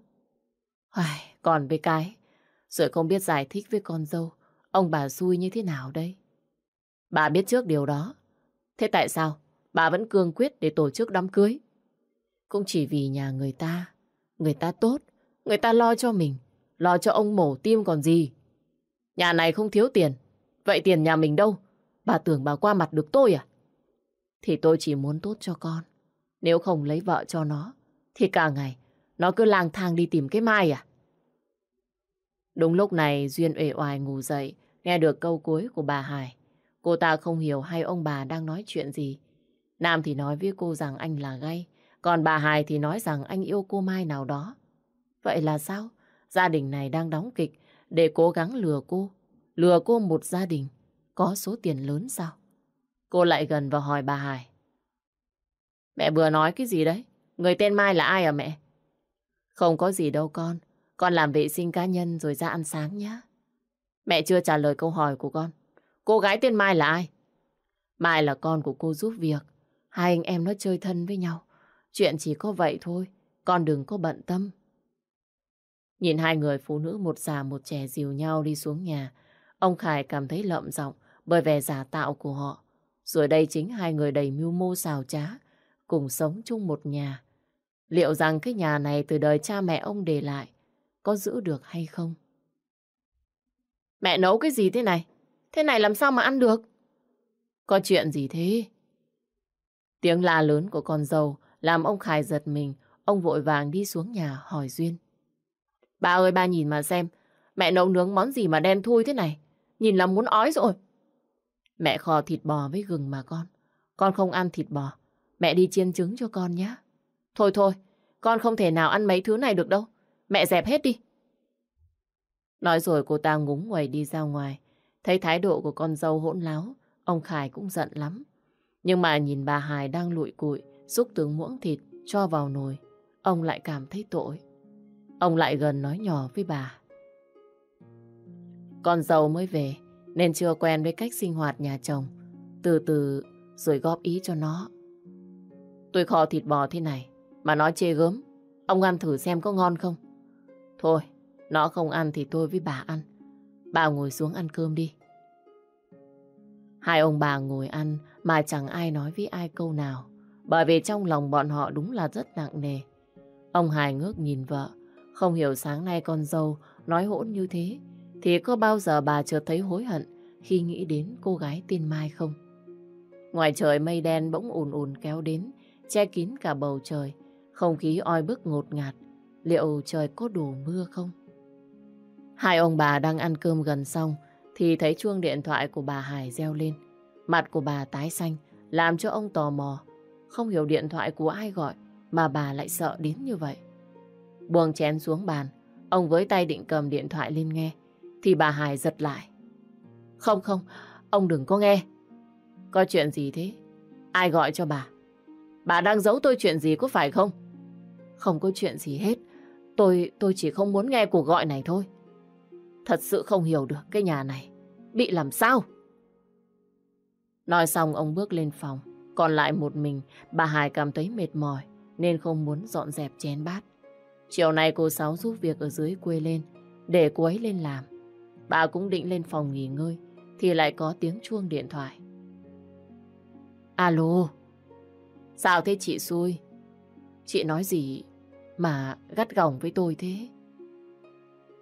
Ai, còn với cái, rồi không biết giải thích với con dâu, ông bà xui như thế nào đây? Bà biết trước điều đó. Thế tại sao bà vẫn cương quyết để tổ chức đám cưới? Cũng chỉ vì nhà người ta, người ta tốt, người ta lo cho mình, lo cho ông mổ tim còn gì. Nhà này không thiếu tiền, vậy tiền nhà mình đâu? Bà tưởng bà qua mặt được tôi à? Thì tôi chỉ muốn tốt cho con. Nếu không lấy vợ cho nó, thì cả ngày nó cứ lang thang đi tìm cái mai à? Đúng lúc này Duyên uể oải ngủ dậy, nghe được câu cuối của bà Hải. Cô ta không hiểu hai ông bà đang nói chuyện gì. Nam thì nói với cô rằng anh là gay, còn bà Hải thì nói rằng anh yêu cô Mai nào đó. Vậy là sao? Gia đình này đang đóng kịch, để cố gắng lừa cô. Lừa cô một gia đình, có số tiền lớn sao? Cô lại gần và hỏi bà Hải. Mẹ vừa nói cái gì đấy? Người tên Mai là ai à mẹ? Không có gì đâu con. Con làm vệ sinh cá nhân rồi ra ăn sáng nhé. Mẹ chưa trả lời câu hỏi của con. Cô gái tên Mai là ai? Mai là con của cô giúp việc. Hai anh em nó chơi thân với nhau. Chuyện chỉ có vậy thôi. con đừng có bận tâm. Nhìn hai người phụ nữ một già một trẻ dìu nhau đi xuống nhà, ông Khải cảm thấy lợm giọng bởi vẻ giả tạo của họ. Rồi đây chính hai người đầy mưu mô xào trá, cùng sống chung một nhà. Liệu rằng cái nhà này từ đời cha mẹ ông để lại có giữ được hay không? Mẹ nấu cái gì thế này? Thế này làm sao mà ăn được? Có chuyện gì thế? Tiếng la lớn của con dâu làm ông Khải giật mình. Ông vội vàng đi xuống nhà hỏi Duyên. Ba ơi ba nhìn mà xem. Mẹ nấu nướng món gì mà đen thui thế này? Nhìn là muốn ói rồi. Mẹ kho thịt bò với gừng mà con. Con không ăn thịt bò. Mẹ đi chiên trứng cho con nhé. Thôi thôi, con không thể nào ăn mấy thứ này được đâu. Mẹ dẹp hết đi. Nói rồi cô ta ngúng nguầy đi ra ngoài. Thấy thái độ của con dâu hỗn láo, ông Khải cũng giận lắm. Nhưng mà nhìn bà Hải đang lụi cụi, xúc từng muỗng thịt cho vào nồi, ông lại cảm thấy tội. Ông lại gần nói nhỏ với bà. Con dâu mới về, nên chưa quen với cách sinh hoạt nhà chồng. Từ từ rồi góp ý cho nó. Tôi kho thịt bò thế này, mà nó chê gớm. Ông ăn thử xem có ngon không? Thôi, nó không ăn thì tôi với bà ăn. Bà ngồi xuống ăn cơm đi. Hai ông bà ngồi ăn mà chẳng ai nói với ai câu nào. Bởi vì trong lòng bọn họ đúng là rất nặng nề. Ông Hải ngước nhìn vợ. Không hiểu sáng nay con dâu nói hỗn như thế. Thì có bao giờ bà chợt thấy hối hận khi nghĩ đến cô gái tiên Mai không? Ngoài trời mây đen bỗng ùn ùn kéo đến, che kín cả bầu trời. Không khí oi bức ngột ngạt. Liệu trời có đổ mưa không? Hai ông bà đang ăn cơm gần xong thì thấy chuông điện thoại của bà Hải reo lên. Mặt của bà tái xanh làm cho ông tò mò. Không hiểu điện thoại của ai gọi mà bà lại sợ đến như vậy. Buông chén xuống bàn, ông với tay định cầm điện thoại lên nghe thì bà Hải giật lại. Không không, ông đừng có nghe. Có chuyện gì thế? Ai gọi cho bà? Bà đang giấu tôi chuyện gì có phải không? Không có chuyện gì hết. Tôi tôi chỉ không muốn nghe cuộc gọi này thôi. Thật sự không hiểu được cái nhà này. Bị làm sao? Nói xong ông bước lên phòng. Còn lại một mình, bà Hải cảm thấy mệt mỏi nên không muốn dọn dẹp chén bát. Chiều nay cô Sáu giúp việc ở dưới quê lên để cô ấy lên làm. Bà cũng định lên phòng nghỉ ngơi thì lại có tiếng chuông điện thoại. Alo, sao thế chị xui? Chị nói gì mà gắt gỏng với tôi thế?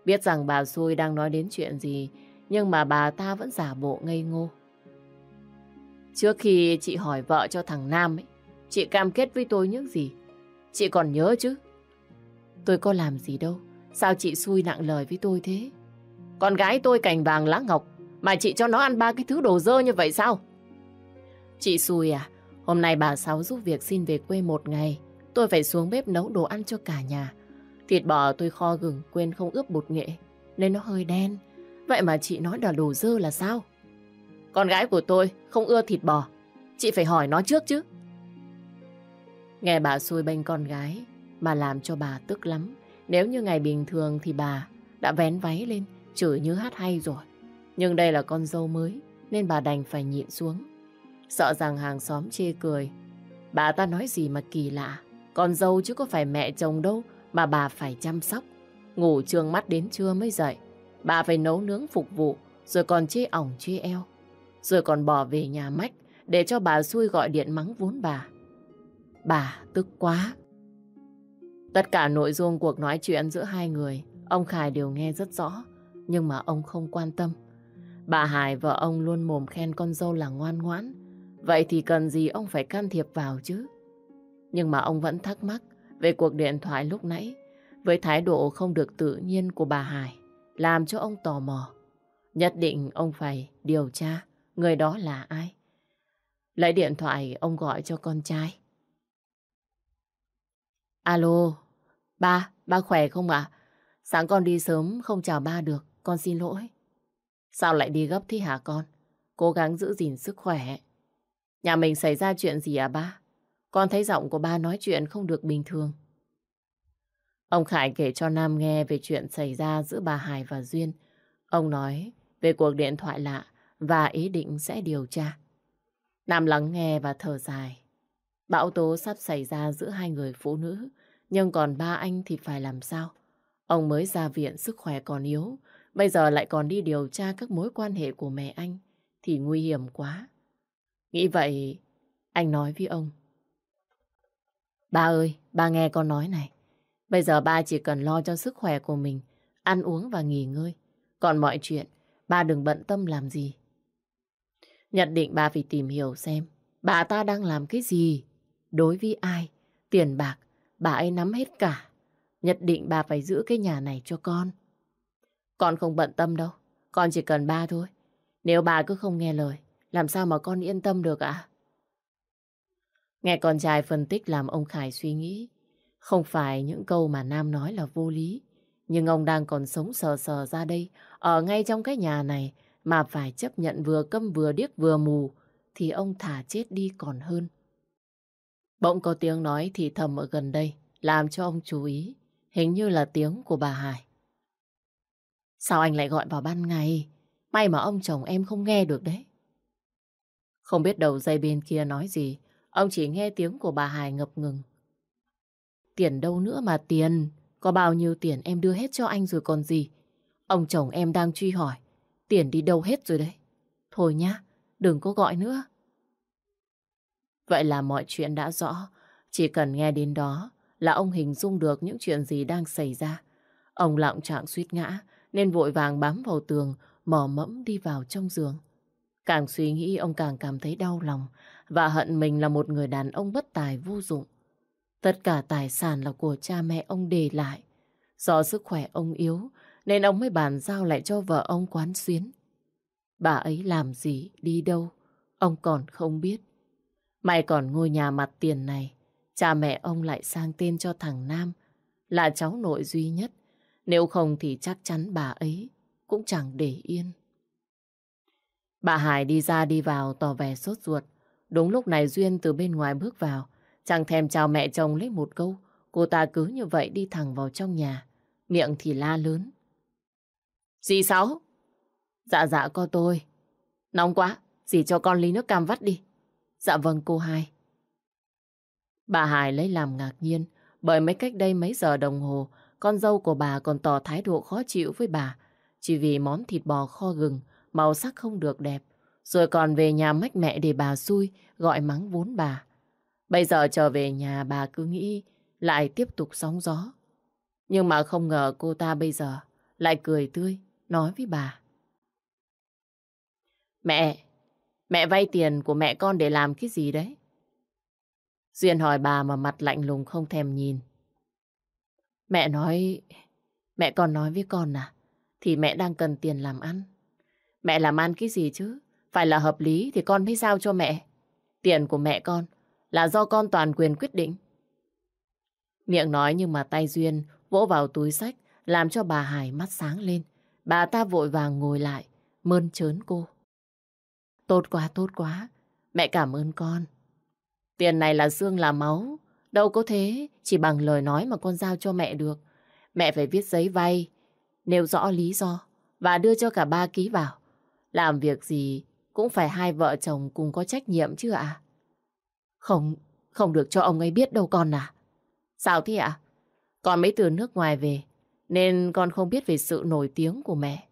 Biết rằng bà xui đang nói đến chuyện gì, nhưng mà bà ta vẫn giả bộ ngây ngô. Trước khi chị hỏi vợ cho thằng Nam ấy, chị cam kết với tôi những gì? Chị còn nhớ chứ? Tôi có làm gì đâu, sao chị xui nặng lời với tôi thế? Con gái tôi cành vàng lá ngọc, mà chị cho nó ăn ba cái thứ đồ dơ như vậy sao? Chị xui à, hôm nay bà Sáu giúp việc xin về quê một ngày, tôi phải xuống bếp nấu đồ ăn cho cả nhà. Thịt bò tôi kho gừng quên không ướp bột nghệ nên nó hơi đen. Vậy mà chị nói là đồ dơ là sao? Con gái của tôi không ưa thịt bò. Chị phải hỏi nó trước chứ. Nghe bà xui bênh con gái mà làm cho bà tức lắm. Nếu như ngày bình thường thì bà đã vén váy lên chửi như hát hay rồi. Nhưng đây là con dâu mới nên bà đành phải nhịn xuống. Sợ rằng hàng xóm chê cười. Bà ta nói gì mà kỳ lạ. Con dâu chứ có phải mẹ chồng đâu mà bà phải chăm sóc. Ngủ trường mắt đến trưa mới dậy. Bà phải nấu nướng phục vụ, rồi còn chê ỏng chê eo. Rồi còn bỏ về nhà mách để cho bà xui gọi điện mắng vốn bà. Bà tức quá. Tất cả nội dung cuộc nói chuyện giữa hai người, ông Khải đều nghe rất rõ, nhưng mà ông không quan tâm. Bà Hải vợ ông luôn mồm khen con dâu là ngoan ngoãn, vậy thì cần gì ông phải can thiệp vào chứ? Nhưng mà ông vẫn thắc mắc về cuộc điện thoại lúc nãy với thái độ không được tự nhiên của bà Hải làm cho ông tò mò. Nhất định ông phải điều tra người đó là ai. Lấy điện thoại ông gọi cho con trai. Alo, ba, ba khỏe không ạ? Sáng con đi sớm không chào ba được, con xin lỗi. Sao lại đi gấp thế hả con? Cố gắng giữ gìn sức khỏe. Nhà mình xảy ra chuyện gì à ba? Con thấy giọng của ba nói chuyện không được bình thường. Ông Khải kể cho Nam nghe về chuyện xảy ra giữa bà Hải và Duyên. Ông nói về cuộc điện thoại lạ và ý định sẽ điều tra. Nam lắng nghe và thở dài. Bão tố sắp xảy ra giữa hai người phụ nữ Nhưng còn ba anh thì phải làm sao? Ông mới ra viện sức khỏe còn yếu, bây giờ lại còn đi điều tra các mối quan hệ của mẹ anh, thì nguy hiểm quá. Nghĩ vậy, anh nói với ông. Ba ơi, ba nghe con nói này. Bây giờ ba chỉ cần lo cho sức khỏe của mình, ăn uống và nghỉ ngơi. Còn mọi chuyện, ba đừng bận tâm làm gì. Nhận định bà phải tìm hiểu xem bà ta đang làm cái gì, đối với ai, tiền bạc, bà ấy nắm hết cả. Nhận định bà phải giữ cái nhà này cho con. Con không bận tâm đâu, con chỉ cần ba thôi. Nếu bà cứ không nghe lời, làm sao mà con yên tâm được ạ? Nghe con trai phân tích làm ông Khải suy nghĩ. Không phải những câu mà Nam nói là vô lý. Nhưng ông đang còn sống sờ sờ ra đây, ở ngay trong cái nhà này, mà phải chấp nhận vừa câm vừa điếc vừa mù, thì ông thả chết đi còn hơn. Bỗng có tiếng nói thì thầm ở gần đây, làm cho ông chú ý. Hình như là tiếng của bà Hải. Sao anh lại gọi vào ban ngày? May mà ông chồng em không nghe được đấy. Không biết đầu dây bên kia nói gì, ông chỉ nghe tiếng của bà Hải ngập ngừng. Tiền đâu nữa mà tiền, có bao nhiêu tiền em đưa hết cho anh rồi còn gì. Ông chồng em đang truy hỏi, tiền đi đâu hết rồi đấy. Thôi nhá, đừng có gọi nữa. Vậy là mọi chuyện đã rõ, chỉ cần nghe đến đó là ông hình dung được những chuyện gì đang xảy ra. Ông lặng trạng suýt ngã, nên vội vàng bám vào tường, mò mẫm đi vào trong giường. Càng suy nghĩ ông càng cảm thấy đau lòng và hận mình là một người đàn ông bất tài vô dụng. Tất cả tài sản là của cha mẹ ông để lại. Do sức khỏe ông yếu nên ông mới bàn giao lại cho vợ ông quán xuyến. Bà ấy làm gì, đi đâu, ông còn không biết. mày còn ngôi nhà mặt tiền này, cha mẹ ông lại sang tên cho thằng Nam, là cháu nội duy nhất. Nếu không thì chắc chắn bà ấy cũng chẳng để yên. Bà Hải đi ra đi vào tỏ vẻ sốt ruột. Đúng lúc này Duyên từ bên ngoài bước vào. Chẳng thèm chào mẹ chồng lấy một câu. Cô ta cứ như vậy đi thẳng vào trong nhà. Miệng thì la lớn. Dì Sáu? Dạ dạ có tôi. Nóng quá, dì cho con ly nước cam vắt đi. Dạ vâng cô hai. Bà Hải lấy làm ngạc nhiên bởi mấy cách đây mấy giờ đồng hồ con dâu của bà còn tỏ thái độ khó chịu với bà chỉ vì món thịt bò kho gừng màu sắc không được đẹp rồi còn về nhà mách mẹ để bà xui gọi mắng vốn bà. Bây giờ trở về nhà bà cứ nghĩ lại tiếp tục sóng gió. Nhưng mà không ngờ cô ta bây giờ lại cười tươi nói với bà. Mẹ, mẹ vay tiền của mẹ con để làm cái gì đấy? Duyên hỏi bà mà mặt lạnh lùng không thèm nhìn. Mẹ nói... Mẹ còn nói với con à? Thì mẹ đang cần tiền làm ăn. Mẹ làm ăn cái gì chứ? Phải là hợp lý thì con mới giao cho mẹ. Tiền của mẹ con là do con toàn quyền quyết định. Miệng nói nhưng mà tay Duyên vỗ vào túi sách làm cho bà Hải mắt sáng lên. Bà ta vội vàng ngồi lại, mơn trớn cô. Tốt quá, tốt quá. Mẹ cảm ơn con. Tiền này là xương là máu. Đâu có thế, chỉ bằng lời nói mà con giao cho mẹ được. Mẹ phải viết giấy vay, nêu rõ lý do và đưa cho cả ba ký vào. Làm việc gì cũng phải hai vợ chồng cùng có trách nhiệm chứ ạ. Không, không được cho ông ấy biết đâu con à. Sao thế ạ? Con mới từ nước ngoài về, nên con không biết về sự nổi tiếng của mẹ.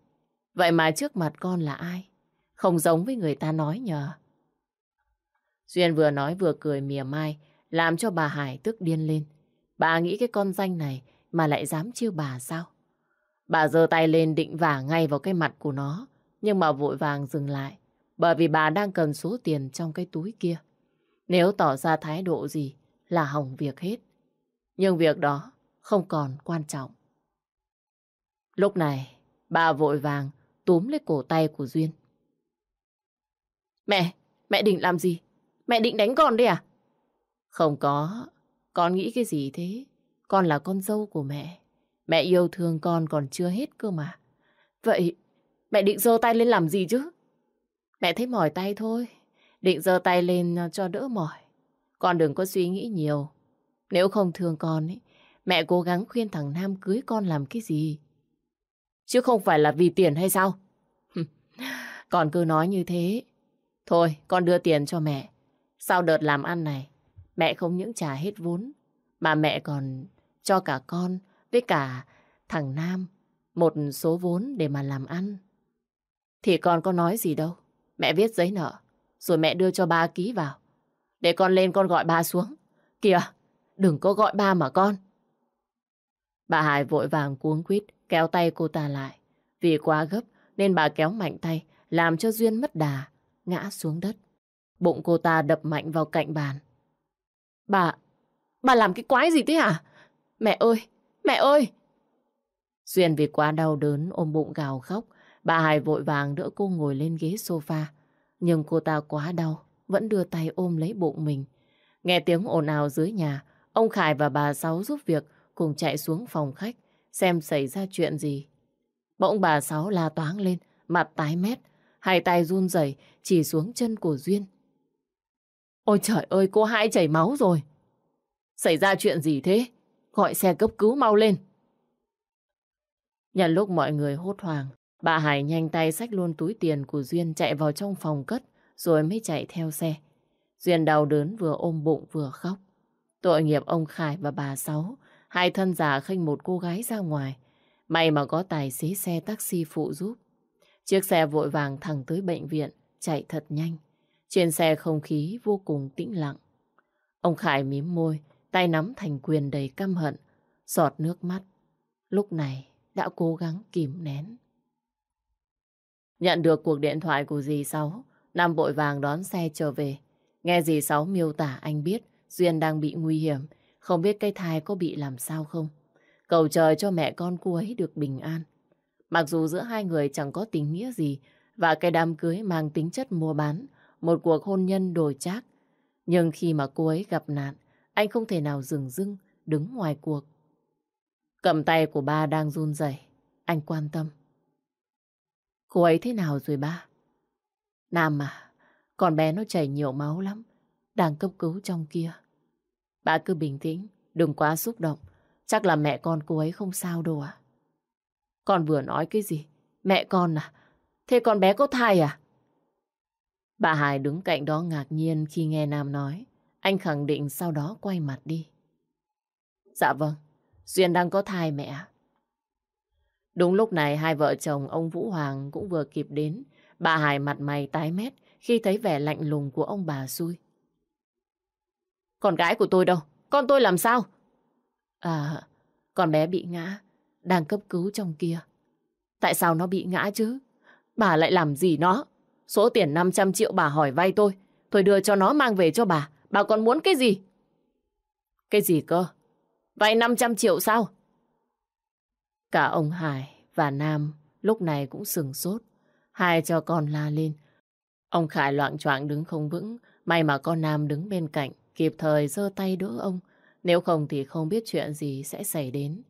Vậy mà trước mặt con là ai? Không giống với người ta nói nhờ. Duyên vừa nói vừa cười mỉa mai, làm cho bà Hải tức điên lên. Bà nghĩ cái con danh này mà lại dám chiêu bà sao? Bà giơ tay lên định vả ngay vào cái mặt của nó, nhưng mà vội vàng dừng lại, bởi vì bà đang cần số tiền trong cái túi kia. Nếu tỏ ra thái độ gì là hỏng việc hết. Nhưng việc đó không còn quan trọng. Lúc này, bà vội vàng túm lấy cổ tay của Duyên. Mẹ, mẹ định làm gì? Mẹ định đánh con đấy à? Không có, con nghĩ cái gì thế? Con là con dâu của mẹ. Mẹ yêu thương con còn chưa hết cơ mà. Vậy, mẹ định giơ tay lên làm gì chứ? Mẹ thấy mỏi tay thôi. Định giơ tay lên ờ, cho đỡ mỏi. Con đừng có suy nghĩ nhiều. Nếu không thương con, ấy, mẹ cố gắng khuyên thằng Nam cưới con làm cái gì. Chứ không phải là vì tiền hay sao? con cứ nói như thế. Thôi, con đưa tiền cho mẹ. Sau đợt làm ăn này, mẹ không những trả hết vốn, mà mẹ còn cho cả con với cả thằng Nam một số vốn để mà làm ăn. Thì con có nói gì đâu. Mẹ viết giấy nợ, rồi mẹ đưa cho ba ký vào. Để con lên con gọi ba xuống. Kìa, đừng có gọi ba mà con. Bà Hải vội vàng cuống quýt kéo tay cô ta lại. Vì quá gấp nên bà kéo mạnh tay làm cho Duyên mất đà, ngã xuống đất. Bụng cô ta đập mạnh vào cạnh bàn. Bà, bà làm cái quái gì thế hả? Mẹ ơi, mẹ ơi! Duyên vì quá đau đớn ôm bụng gào khóc. Bà Hải vội vàng đỡ cô ngồi lên ghế sofa. Nhưng cô ta quá đau, vẫn đưa tay ôm lấy bụng mình. Nghe tiếng ồn ào dưới nhà, ông Khải và bà Sáu giúp việc cùng chạy xuống phòng khách xem xảy ra chuyện gì. Bỗng bà Sáu la toáng lên, mặt tái mét, hai tay run rẩy chỉ xuống chân của Duyên. Ôi trời ơi, cô hai chảy máu rồi. Xảy ra chuyện gì thế? Gọi xe cấp cứu mau lên. Nhận lúc mọi người hốt hoảng, bà Hải nhanh tay xách luôn túi tiền của Duyên chạy vào trong phòng cất, rồi mới chạy theo xe. Duyên đau đớn vừa ôm bụng vừa khóc. Tội nghiệp ông Khải và bà Sáu, hai thân già khênh một cô gái ra ngoài. May mà có tài xế xe taxi phụ giúp. Chiếc xe vội vàng thẳng tới bệnh viện, chạy thật nhanh. Trên xe không khí vô cùng tĩnh lặng. Ông Khải mím môi, tay nắm thành quyền đầy căm hận, giọt nước mắt. Lúc này đã cố gắng kìm nén. Nhận được cuộc điện thoại của dì Sáu, Nam vội vàng đón xe trở về. Nghe dì Sáu miêu tả anh biết Duyên đang bị nguy hiểm, không biết cái thai có bị làm sao không. Cầu trời cho mẹ con cô ấy được bình an. Mặc dù giữa hai người chẳng có tình nghĩa gì và cái đám cưới mang tính chất mua bán, một cuộc hôn nhân đổi trác. Nhưng khi mà cô ấy gặp nạn, anh không thể nào dừng dưng đứng ngoài cuộc. Cầm tay của ba đang run rẩy, anh quan tâm. Cô ấy thế nào rồi ba? Nam à, con bé nó chảy nhiều máu lắm, đang cấp cứu trong kia. Bà cứ bình tĩnh, đừng quá xúc động. Chắc là mẹ con cô ấy không sao đâu à? Con vừa nói cái gì? Mẹ con à? Thế con bé có thai à? Bà Hải đứng cạnh đó ngạc nhiên khi nghe Nam nói. Anh khẳng định sau đó quay mặt đi. Dạ vâng, Duyên đang có thai mẹ Đúng lúc này hai vợ chồng ông Vũ Hoàng cũng vừa kịp đến. Bà Hải mặt mày tái mét khi thấy vẻ lạnh lùng của ông bà xui. Con gái của tôi đâu? Con tôi làm sao? À, con bé bị ngã, đang cấp cứu trong kia. Tại sao nó bị ngã chứ? Bà lại làm gì nó? Số tiền 500 triệu bà hỏi vay tôi. Tôi đưa cho nó mang về cho bà. Bà còn muốn cái gì? Cái gì cơ? Vay 500 triệu sao? Cả ông Hải và Nam lúc này cũng sừng sốt. Hai cho con la lên. Ông Khải loạn choạng đứng không vững. May mà con Nam đứng bên cạnh, kịp thời giơ tay đỡ ông. Nếu không thì không biết chuyện gì sẽ xảy đến.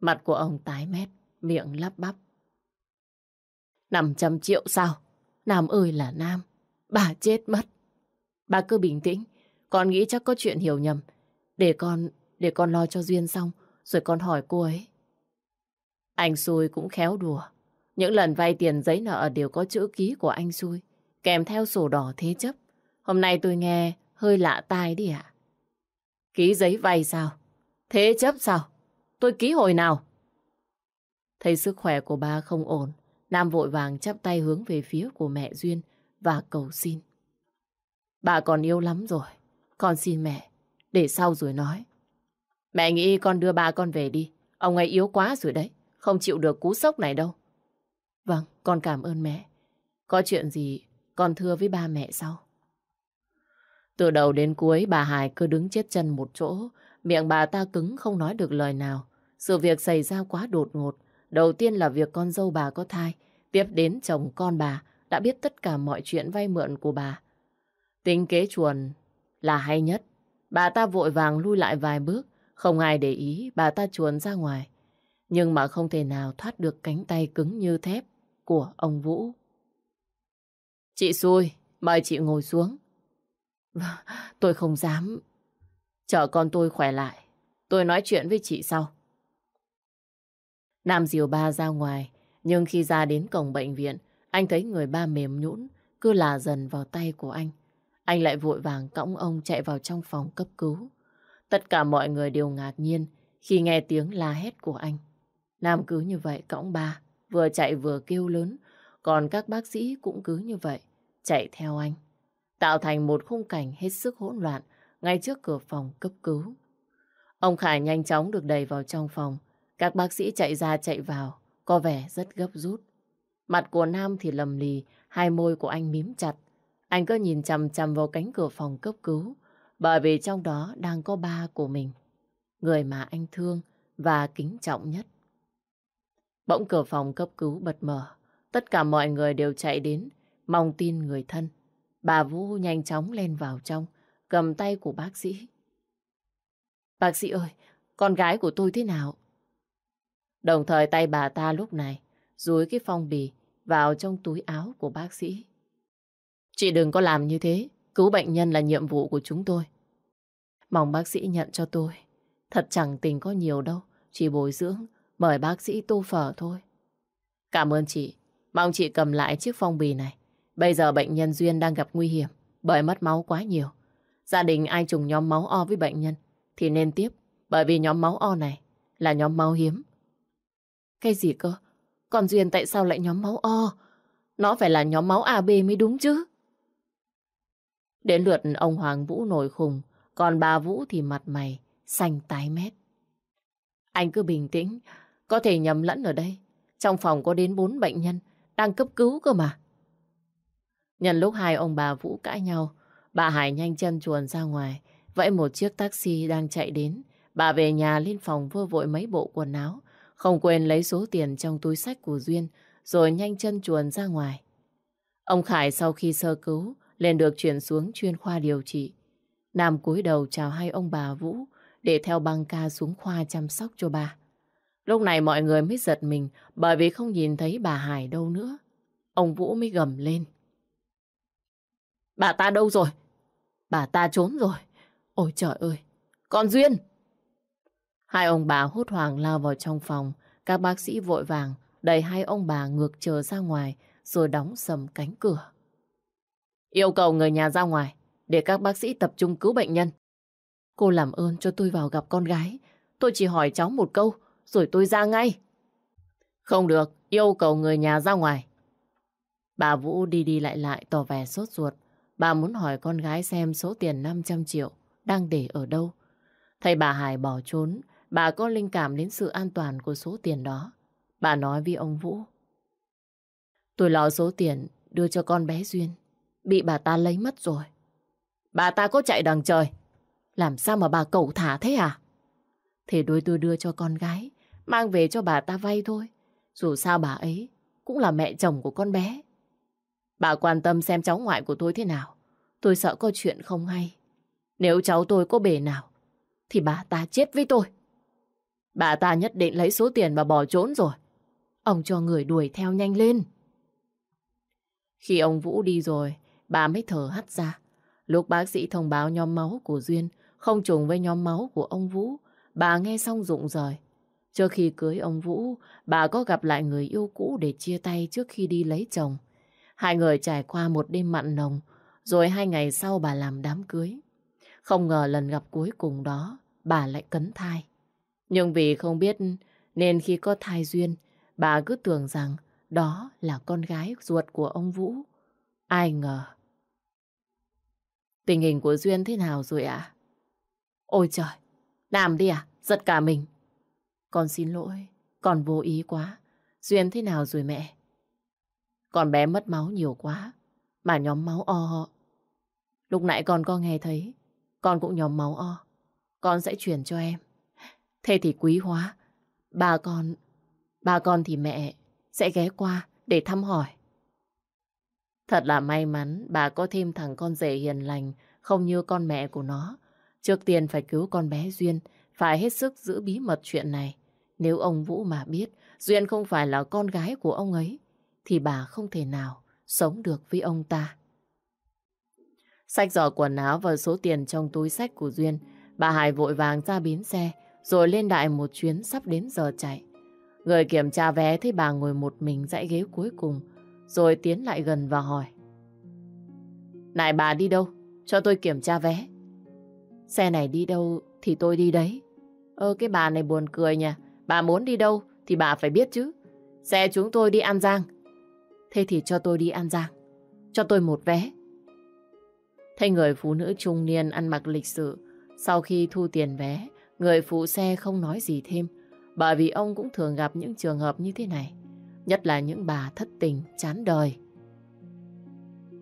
Mặt của ông tái mét, miệng lắp bắp. 500 triệu sao? Nam ơi là Nam, bà chết mất. Bà cứ bình tĩnh, con nghĩ chắc có chuyện hiểu nhầm. Để con, để con lo cho Duyên xong, rồi con hỏi cô ấy. Anh xui cũng khéo đùa. Những lần vay tiền giấy nợ đều có chữ ký của anh xui, kèm theo sổ đỏ thế chấp. Hôm nay tôi nghe hơi lạ tai đi ạ. Ký giấy vay sao? Thế chấp sao? Tôi ký hồi nào? Thấy sức khỏe của ba không ổn, Nam vội vàng chắp tay hướng về phía của mẹ Duyên và cầu xin. Bà còn yêu lắm rồi, con xin mẹ, để sau rồi nói. Mẹ nghĩ con đưa ba con về đi, ông ấy yếu quá rồi đấy, không chịu được cú sốc này đâu. Vâng, con cảm ơn mẹ. Có chuyện gì con thưa với ba mẹ sau. Từ đầu đến cuối bà Hải cứ đứng chết chân một chỗ, miệng bà ta cứng không nói được lời nào. Sự việc xảy ra quá đột ngột. Đầu tiên là việc con dâu bà có thai, tiếp đến chồng con bà đã biết tất cả mọi chuyện vay mượn của bà. Tính kế chuồn là hay nhất. Bà ta vội vàng lui lại vài bước, không ai để ý bà ta chuồn ra ngoài. Nhưng mà không thể nào thoát được cánh tay cứng như thép của ông Vũ. Chị xui, mời chị ngồi xuống. Vâng, tôi không dám. Chờ con tôi khỏe lại. Tôi nói chuyện với chị sau. Nam diều ba ra ngoài, nhưng khi ra đến cổng bệnh viện, anh thấy người ba mềm nhũn, cứ là dần vào tay của anh. Anh lại vội vàng cõng ông chạy vào trong phòng cấp cứu. Tất cả mọi người đều ngạc nhiên Khi nghe tiếng la hét của anh, Nam cứ như vậy cõng ba, vừa chạy vừa kêu lớn, còn các bác sĩ cũng cứ như vậy, chạy theo anh, tạo thành một khung cảnh hết sức hỗn loạn ngay trước cửa phòng cấp cứu. Ông Khải nhanh chóng được đẩy vào trong phòng, các bác sĩ chạy ra chạy vào, có vẻ rất gấp rút. Mặt của Nam thì lầm lì, hai môi của anh mím chặt. Anh cứ nhìn chằm chằm vào cánh cửa phòng cấp cứu, bởi vì trong đó đang có ba của mình. Người mà anh thương và kính trọng nhất. Bỗng cửa phòng cấp cứu bật mở. Tất cả mọi người đều chạy đến, mong tin người thân. Bà Vũ nhanh chóng lên vào trong, cầm tay của bác sĩ. Bác sĩ ơi, con gái của tôi thế nào? Đồng thời tay bà ta lúc này dúi cái phong bì vào trong túi áo của bác sĩ. Chị đừng có làm như thế, cứu bệnh nhân là nhiệm vụ của chúng tôi. Mong bác sĩ nhận cho tôi. Thật chẳng tình có nhiều đâu, chỉ bồi dưỡng, mời bác sĩ tô phở thôi. Cảm ơn chị, mong chị cầm lại chiếc phong bì này. Bây giờ bệnh nhân Duyên đang gặp nguy hiểm bởi mất máu quá nhiều. Gia đình ai trùng nhóm máu O với bệnh nhân thì nên tiếp bởi vì nhóm máu O này là nhóm máu hiếm. Cái gì cơ? Còn Duyên tại sao lại nhóm máu O? Nó phải là nhóm máu AB mới đúng chứ. Đến lượt ông Hoàng Vũ nổi khùng, còn bà Vũ thì mặt mày xanh tái mét. Anh cứ bình tĩnh, có thể nhầm lẫn ở đây. Trong phòng có đến bốn bệnh nhân đang cấp cứu cơ mà. Nhân lúc hai ông bà Vũ cãi nhau, bà Hải nhanh chân chuồn ra ngoài. Vậy một chiếc taxi đang chạy đến. Bà về nhà lên phòng vơ vội mấy bộ quần áo. Không quên lấy số tiền trong túi sách của Duyên, rồi nhanh chân chuồn ra ngoài. Ông Khải sau khi sơ cứu, liền được chuyển xuống chuyên khoa điều trị. Nam cúi đầu chào hai ông bà Vũ để theo băng ca xuống khoa chăm sóc cho bà. Lúc này mọi người mới giật mình bởi vì không nhìn thấy bà Hải đâu nữa. Ông Vũ mới gầm lên. Bà ta đâu rồi? Bà ta trốn rồi. Ôi trời ơi, con Duyên! Hai ông bà hốt hoảng lao vào trong phòng. Các bác sĩ vội vàng đẩy hai ông bà ngược chờ ra ngoài rồi đóng sầm cánh cửa. Yêu cầu người nhà ra ngoài để các bác sĩ tập trung cứu bệnh nhân. Cô làm ơn cho tôi vào gặp con gái. Tôi chỉ hỏi cháu một câu rồi tôi ra ngay. Không được, yêu cầu người nhà ra ngoài. Bà Vũ đi đi lại lại tỏ vẻ sốt ruột. Bà muốn hỏi con gái xem số tiền 500 triệu đang để ở đâu. Thầy bà Hải bỏ trốn, bà có linh cảm đến sự an toàn của số tiền đó. Bà nói với ông Vũ. Tôi lo số tiền đưa cho con bé Duyên. Bị bà ta lấy mất rồi. Bà ta có chạy đằng trời. Làm sao mà bà cẩu thả thế à? Thế đôi tôi đưa cho con gái, mang về cho bà ta vay thôi. Dù sao bà ấy cũng là mẹ chồng của con bé. Bà quan tâm xem cháu ngoại của tôi thế nào. Tôi sợ có chuyện không hay. Nếu cháu tôi có bể nào, thì bà ta chết với tôi. Bà ta nhất định lấy số tiền và bỏ trốn rồi. Ông cho người đuổi theo nhanh lên. Khi ông Vũ đi rồi, bà mới thở hắt ra. Lúc bác sĩ thông báo nhóm máu của Duyên không trùng với nhóm máu của ông Vũ, bà nghe xong rụng rời. Trước khi cưới ông Vũ, bà có gặp lại người yêu cũ để chia tay trước khi đi lấy chồng. Hai người trải qua một đêm mặn nồng, rồi hai ngày sau bà làm đám cưới. Không ngờ lần gặp cuối cùng đó, bà lại cấn thai. Nhưng vì không biết nên khi có thai duyên, bà cứ tưởng rằng đó là con gái ruột của ông Vũ. Ai ngờ. Tình hình của Duyên thế nào rồi ạ? Ôi trời, làm đi à? Giật cả mình. Con xin lỗi, con vô ý quá. Duyên thế nào rồi mẹ? Con bé mất máu nhiều quá, mà nhóm máu O. Lúc nãy con có nghe thấy, con cũng nhóm máu O. Con sẽ chuyển cho em. Thế thì quý hóa. Bà con, bà con thì mẹ sẽ ghé qua để thăm hỏi. Thật là may mắn bà có thêm thằng con rể hiền lành, không như con mẹ của nó. Trước tiên phải cứu con bé Duyên, phải hết sức giữ bí mật chuyện này. Nếu ông Vũ mà biết Duyên không phải là con gái của ông ấy, thì bà không thể nào sống được với ông ta. Sách giỏ quần áo và số tiền trong túi sách của Duyên, bà Hải vội vàng ra bến xe, rồi lên đại một chuyến sắp đến giờ chạy. Người kiểm tra vé thấy bà ngồi một mình dãy ghế cuối cùng, rồi tiến lại gần và hỏi. Này bà đi đâu? Cho tôi kiểm tra vé. Xe này đi đâu thì tôi đi đấy. Ơ cái bà này buồn cười nha. Bà muốn đi đâu thì bà phải biết chứ. Xe chúng tôi đi An Giang. Thế thì cho tôi đi An Giang. Cho tôi một vé. Thấy người phụ nữ trung niên ăn mặc lịch sự. Sau khi thu tiền vé, người phụ xe không nói gì thêm. Bởi vì ông cũng thường gặp những trường hợp như thế này. Nhất là những bà thất tình, chán đời.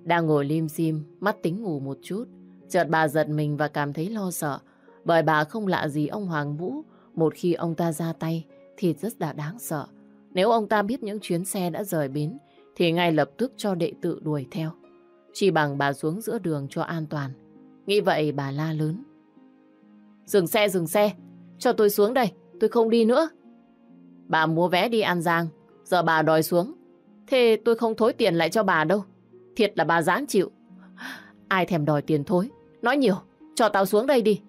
Đang ngồi lim dim, mắt tính ngủ một chút. Chợt bà giật mình và cảm thấy lo sợ. Bởi bà không lạ gì ông Hoàng Vũ. Một khi ông ta ra tay thì rất là đáng sợ. Nếu ông ta biết những chuyến xe đã rời bến thì ngay lập tức cho đệ tử đuổi theo. Chỉ bằng bà xuống giữa đường cho an toàn. Nghĩ vậy bà la lớn. Dừng xe, dừng xe. Cho tôi xuống đây, tôi không đi nữa. Bà mua vé đi An Giang, giờ bà đòi xuống. Thế tôi không thối tiền lại cho bà đâu. Thiệt là bà dáng chịu. Ai thèm đòi tiền thối. Nói nhiều, cho tao xuống đây đi.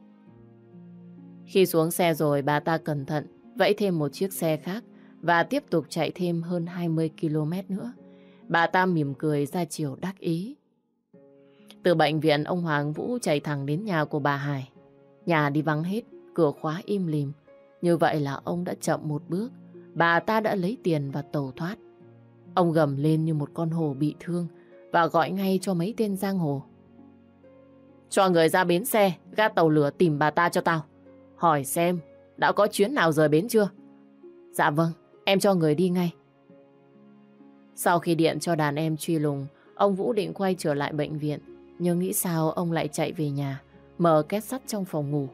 Khi xuống xe rồi bà ta cẩn thận vẫy thêm một chiếc xe khác và tiếp tục chạy thêm hơn 20 km nữa. Bà ta mỉm cười ra chiều đắc ý. Từ bệnh viện ông Hoàng Vũ chạy thẳng đến nhà của bà Hải. Nhà đi vắng hết, cửa khóa im lìm. Như vậy là ông đã chậm một bước. Bà ta đã lấy tiền và tẩu thoát. Ông gầm lên như một con hồ bị thương và gọi ngay cho mấy tên giang hồ. Cho người ra bến xe, ga tàu lửa tìm bà ta cho tao. Hỏi xem, đã có chuyến nào rời bến chưa? Dạ vâng, em cho người đi ngay. Sau khi điện cho đàn em truy lùng, ông Vũ định quay trở lại bệnh viện. Nhưng nghĩ sao ông lại chạy về nhà, mở két sắt trong phòng ngủ.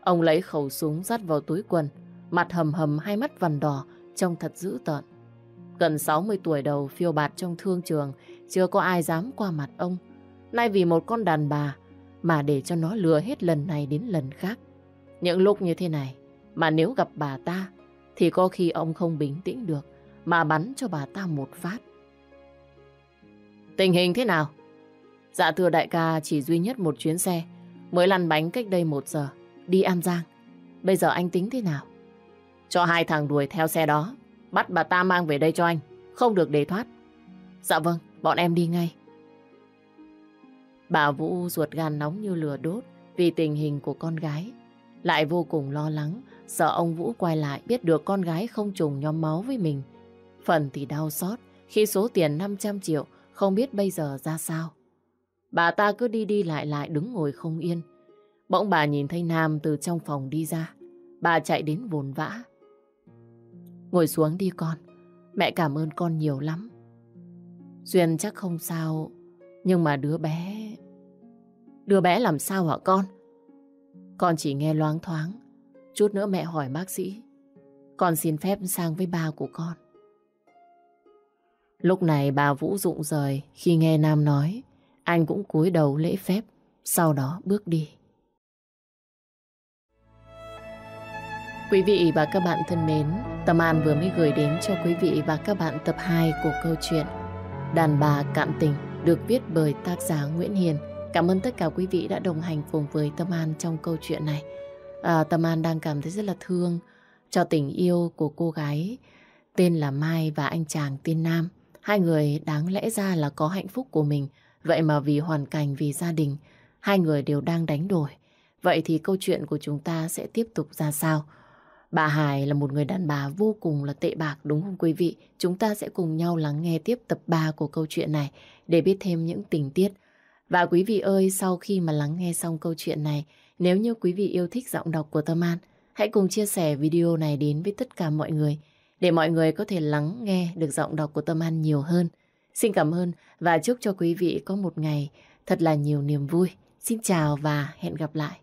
Ông lấy khẩu súng dắt vào túi quần, mặt hầm hầm hai mắt vằn đỏ, trông thật dữ tợn. Gần 60 tuổi đầu phiêu bạt trong thương trường, chưa có ai dám qua mặt ông. Nay vì một con đàn bà mà để cho nó lừa hết lần này đến lần khác. Những lúc như thế này, mà nếu gặp bà ta, thì có khi ông không bình tĩnh được, mà bắn cho bà ta một phát. Tình hình thế nào? Dạ thưa đại ca chỉ duy nhất một chuyến xe, mới lăn bánh cách đây một giờ, đi An Giang. Bây giờ anh tính thế nào? Cho hai thằng đuổi theo xe đó, bắt bà ta mang về đây cho anh, không được để thoát. Dạ vâng, bọn em đi ngay. Bà Vũ ruột gan nóng như lửa đốt vì tình hình của con gái. Lại vô cùng lo lắng, sợ ông Vũ quay lại biết được con gái không trùng nhóm máu với mình. Phần thì đau xót khi số tiền 500 triệu không biết bây giờ ra sao. Bà ta cứ đi đi lại lại đứng ngồi không yên. Bỗng bà nhìn thấy Nam từ trong phòng đi ra. Bà chạy đến vồn vã. Ngồi xuống đi con. Mẹ cảm ơn con nhiều lắm. Duyên chắc không sao. Nhưng mà đứa bé... Đứa bé làm sao hả con? Con chỉ nghe loáng thoáng. Chút nữa mẹ hỏi bác sĩ. Con xin phép sang với ba của con. Lúc này bà Vũ rụng rời khi nghe Nam nói. Anh cũng cúi đầu lễ phép, sau đó bước đi. Quý vị và các bạn thân mến, Tâm An vừa mới gửi đến cho quý vị và các bạn tập 2 của câu chuyện Đàn bà cạn tình được viết bởi tác giả Nguyễn Hiền. Cảm ơn tất cả quý vị đã đồng hành cùng với Tâm An trong câu chuyện này. À, Tâm An đang cảm thấy rất là thương cho tình yêu của cô gái tên là Mai và anh chàng tên Nam. Hai người đáng lẽ ra là có hạnh phúc của mình. Vậy mà vì hoàn cảnh, vì gia đình, hai người đều đang đánh đổi. Vậy thì câu chuyện của chúng ta sẽ tiếp tục ra sao? Bà Hải là một người đàn bà vô cùng là tệ bạc đúng không quý vị? Chúng ta sẽ cùng nhau lắng nghe tiếp tập 3 của câu chuyện này để biết thêm những tình tiết. Và quý vị ơi, sau khi mà lắng nghe xong câu chuyện này, nếu như quý vị yêu thích giọng đọc của Tâm An, hãy cùng chia sẻ video này đến với tất cả mọi người để mọi người có thể lắng nghe được giọng đọc của Tâm An nhiều hơn. Xin cảm ơn và chúc cho quý vị có một ngày thật là nhiều niềm vui. Xin chào và hẹn gặp lại.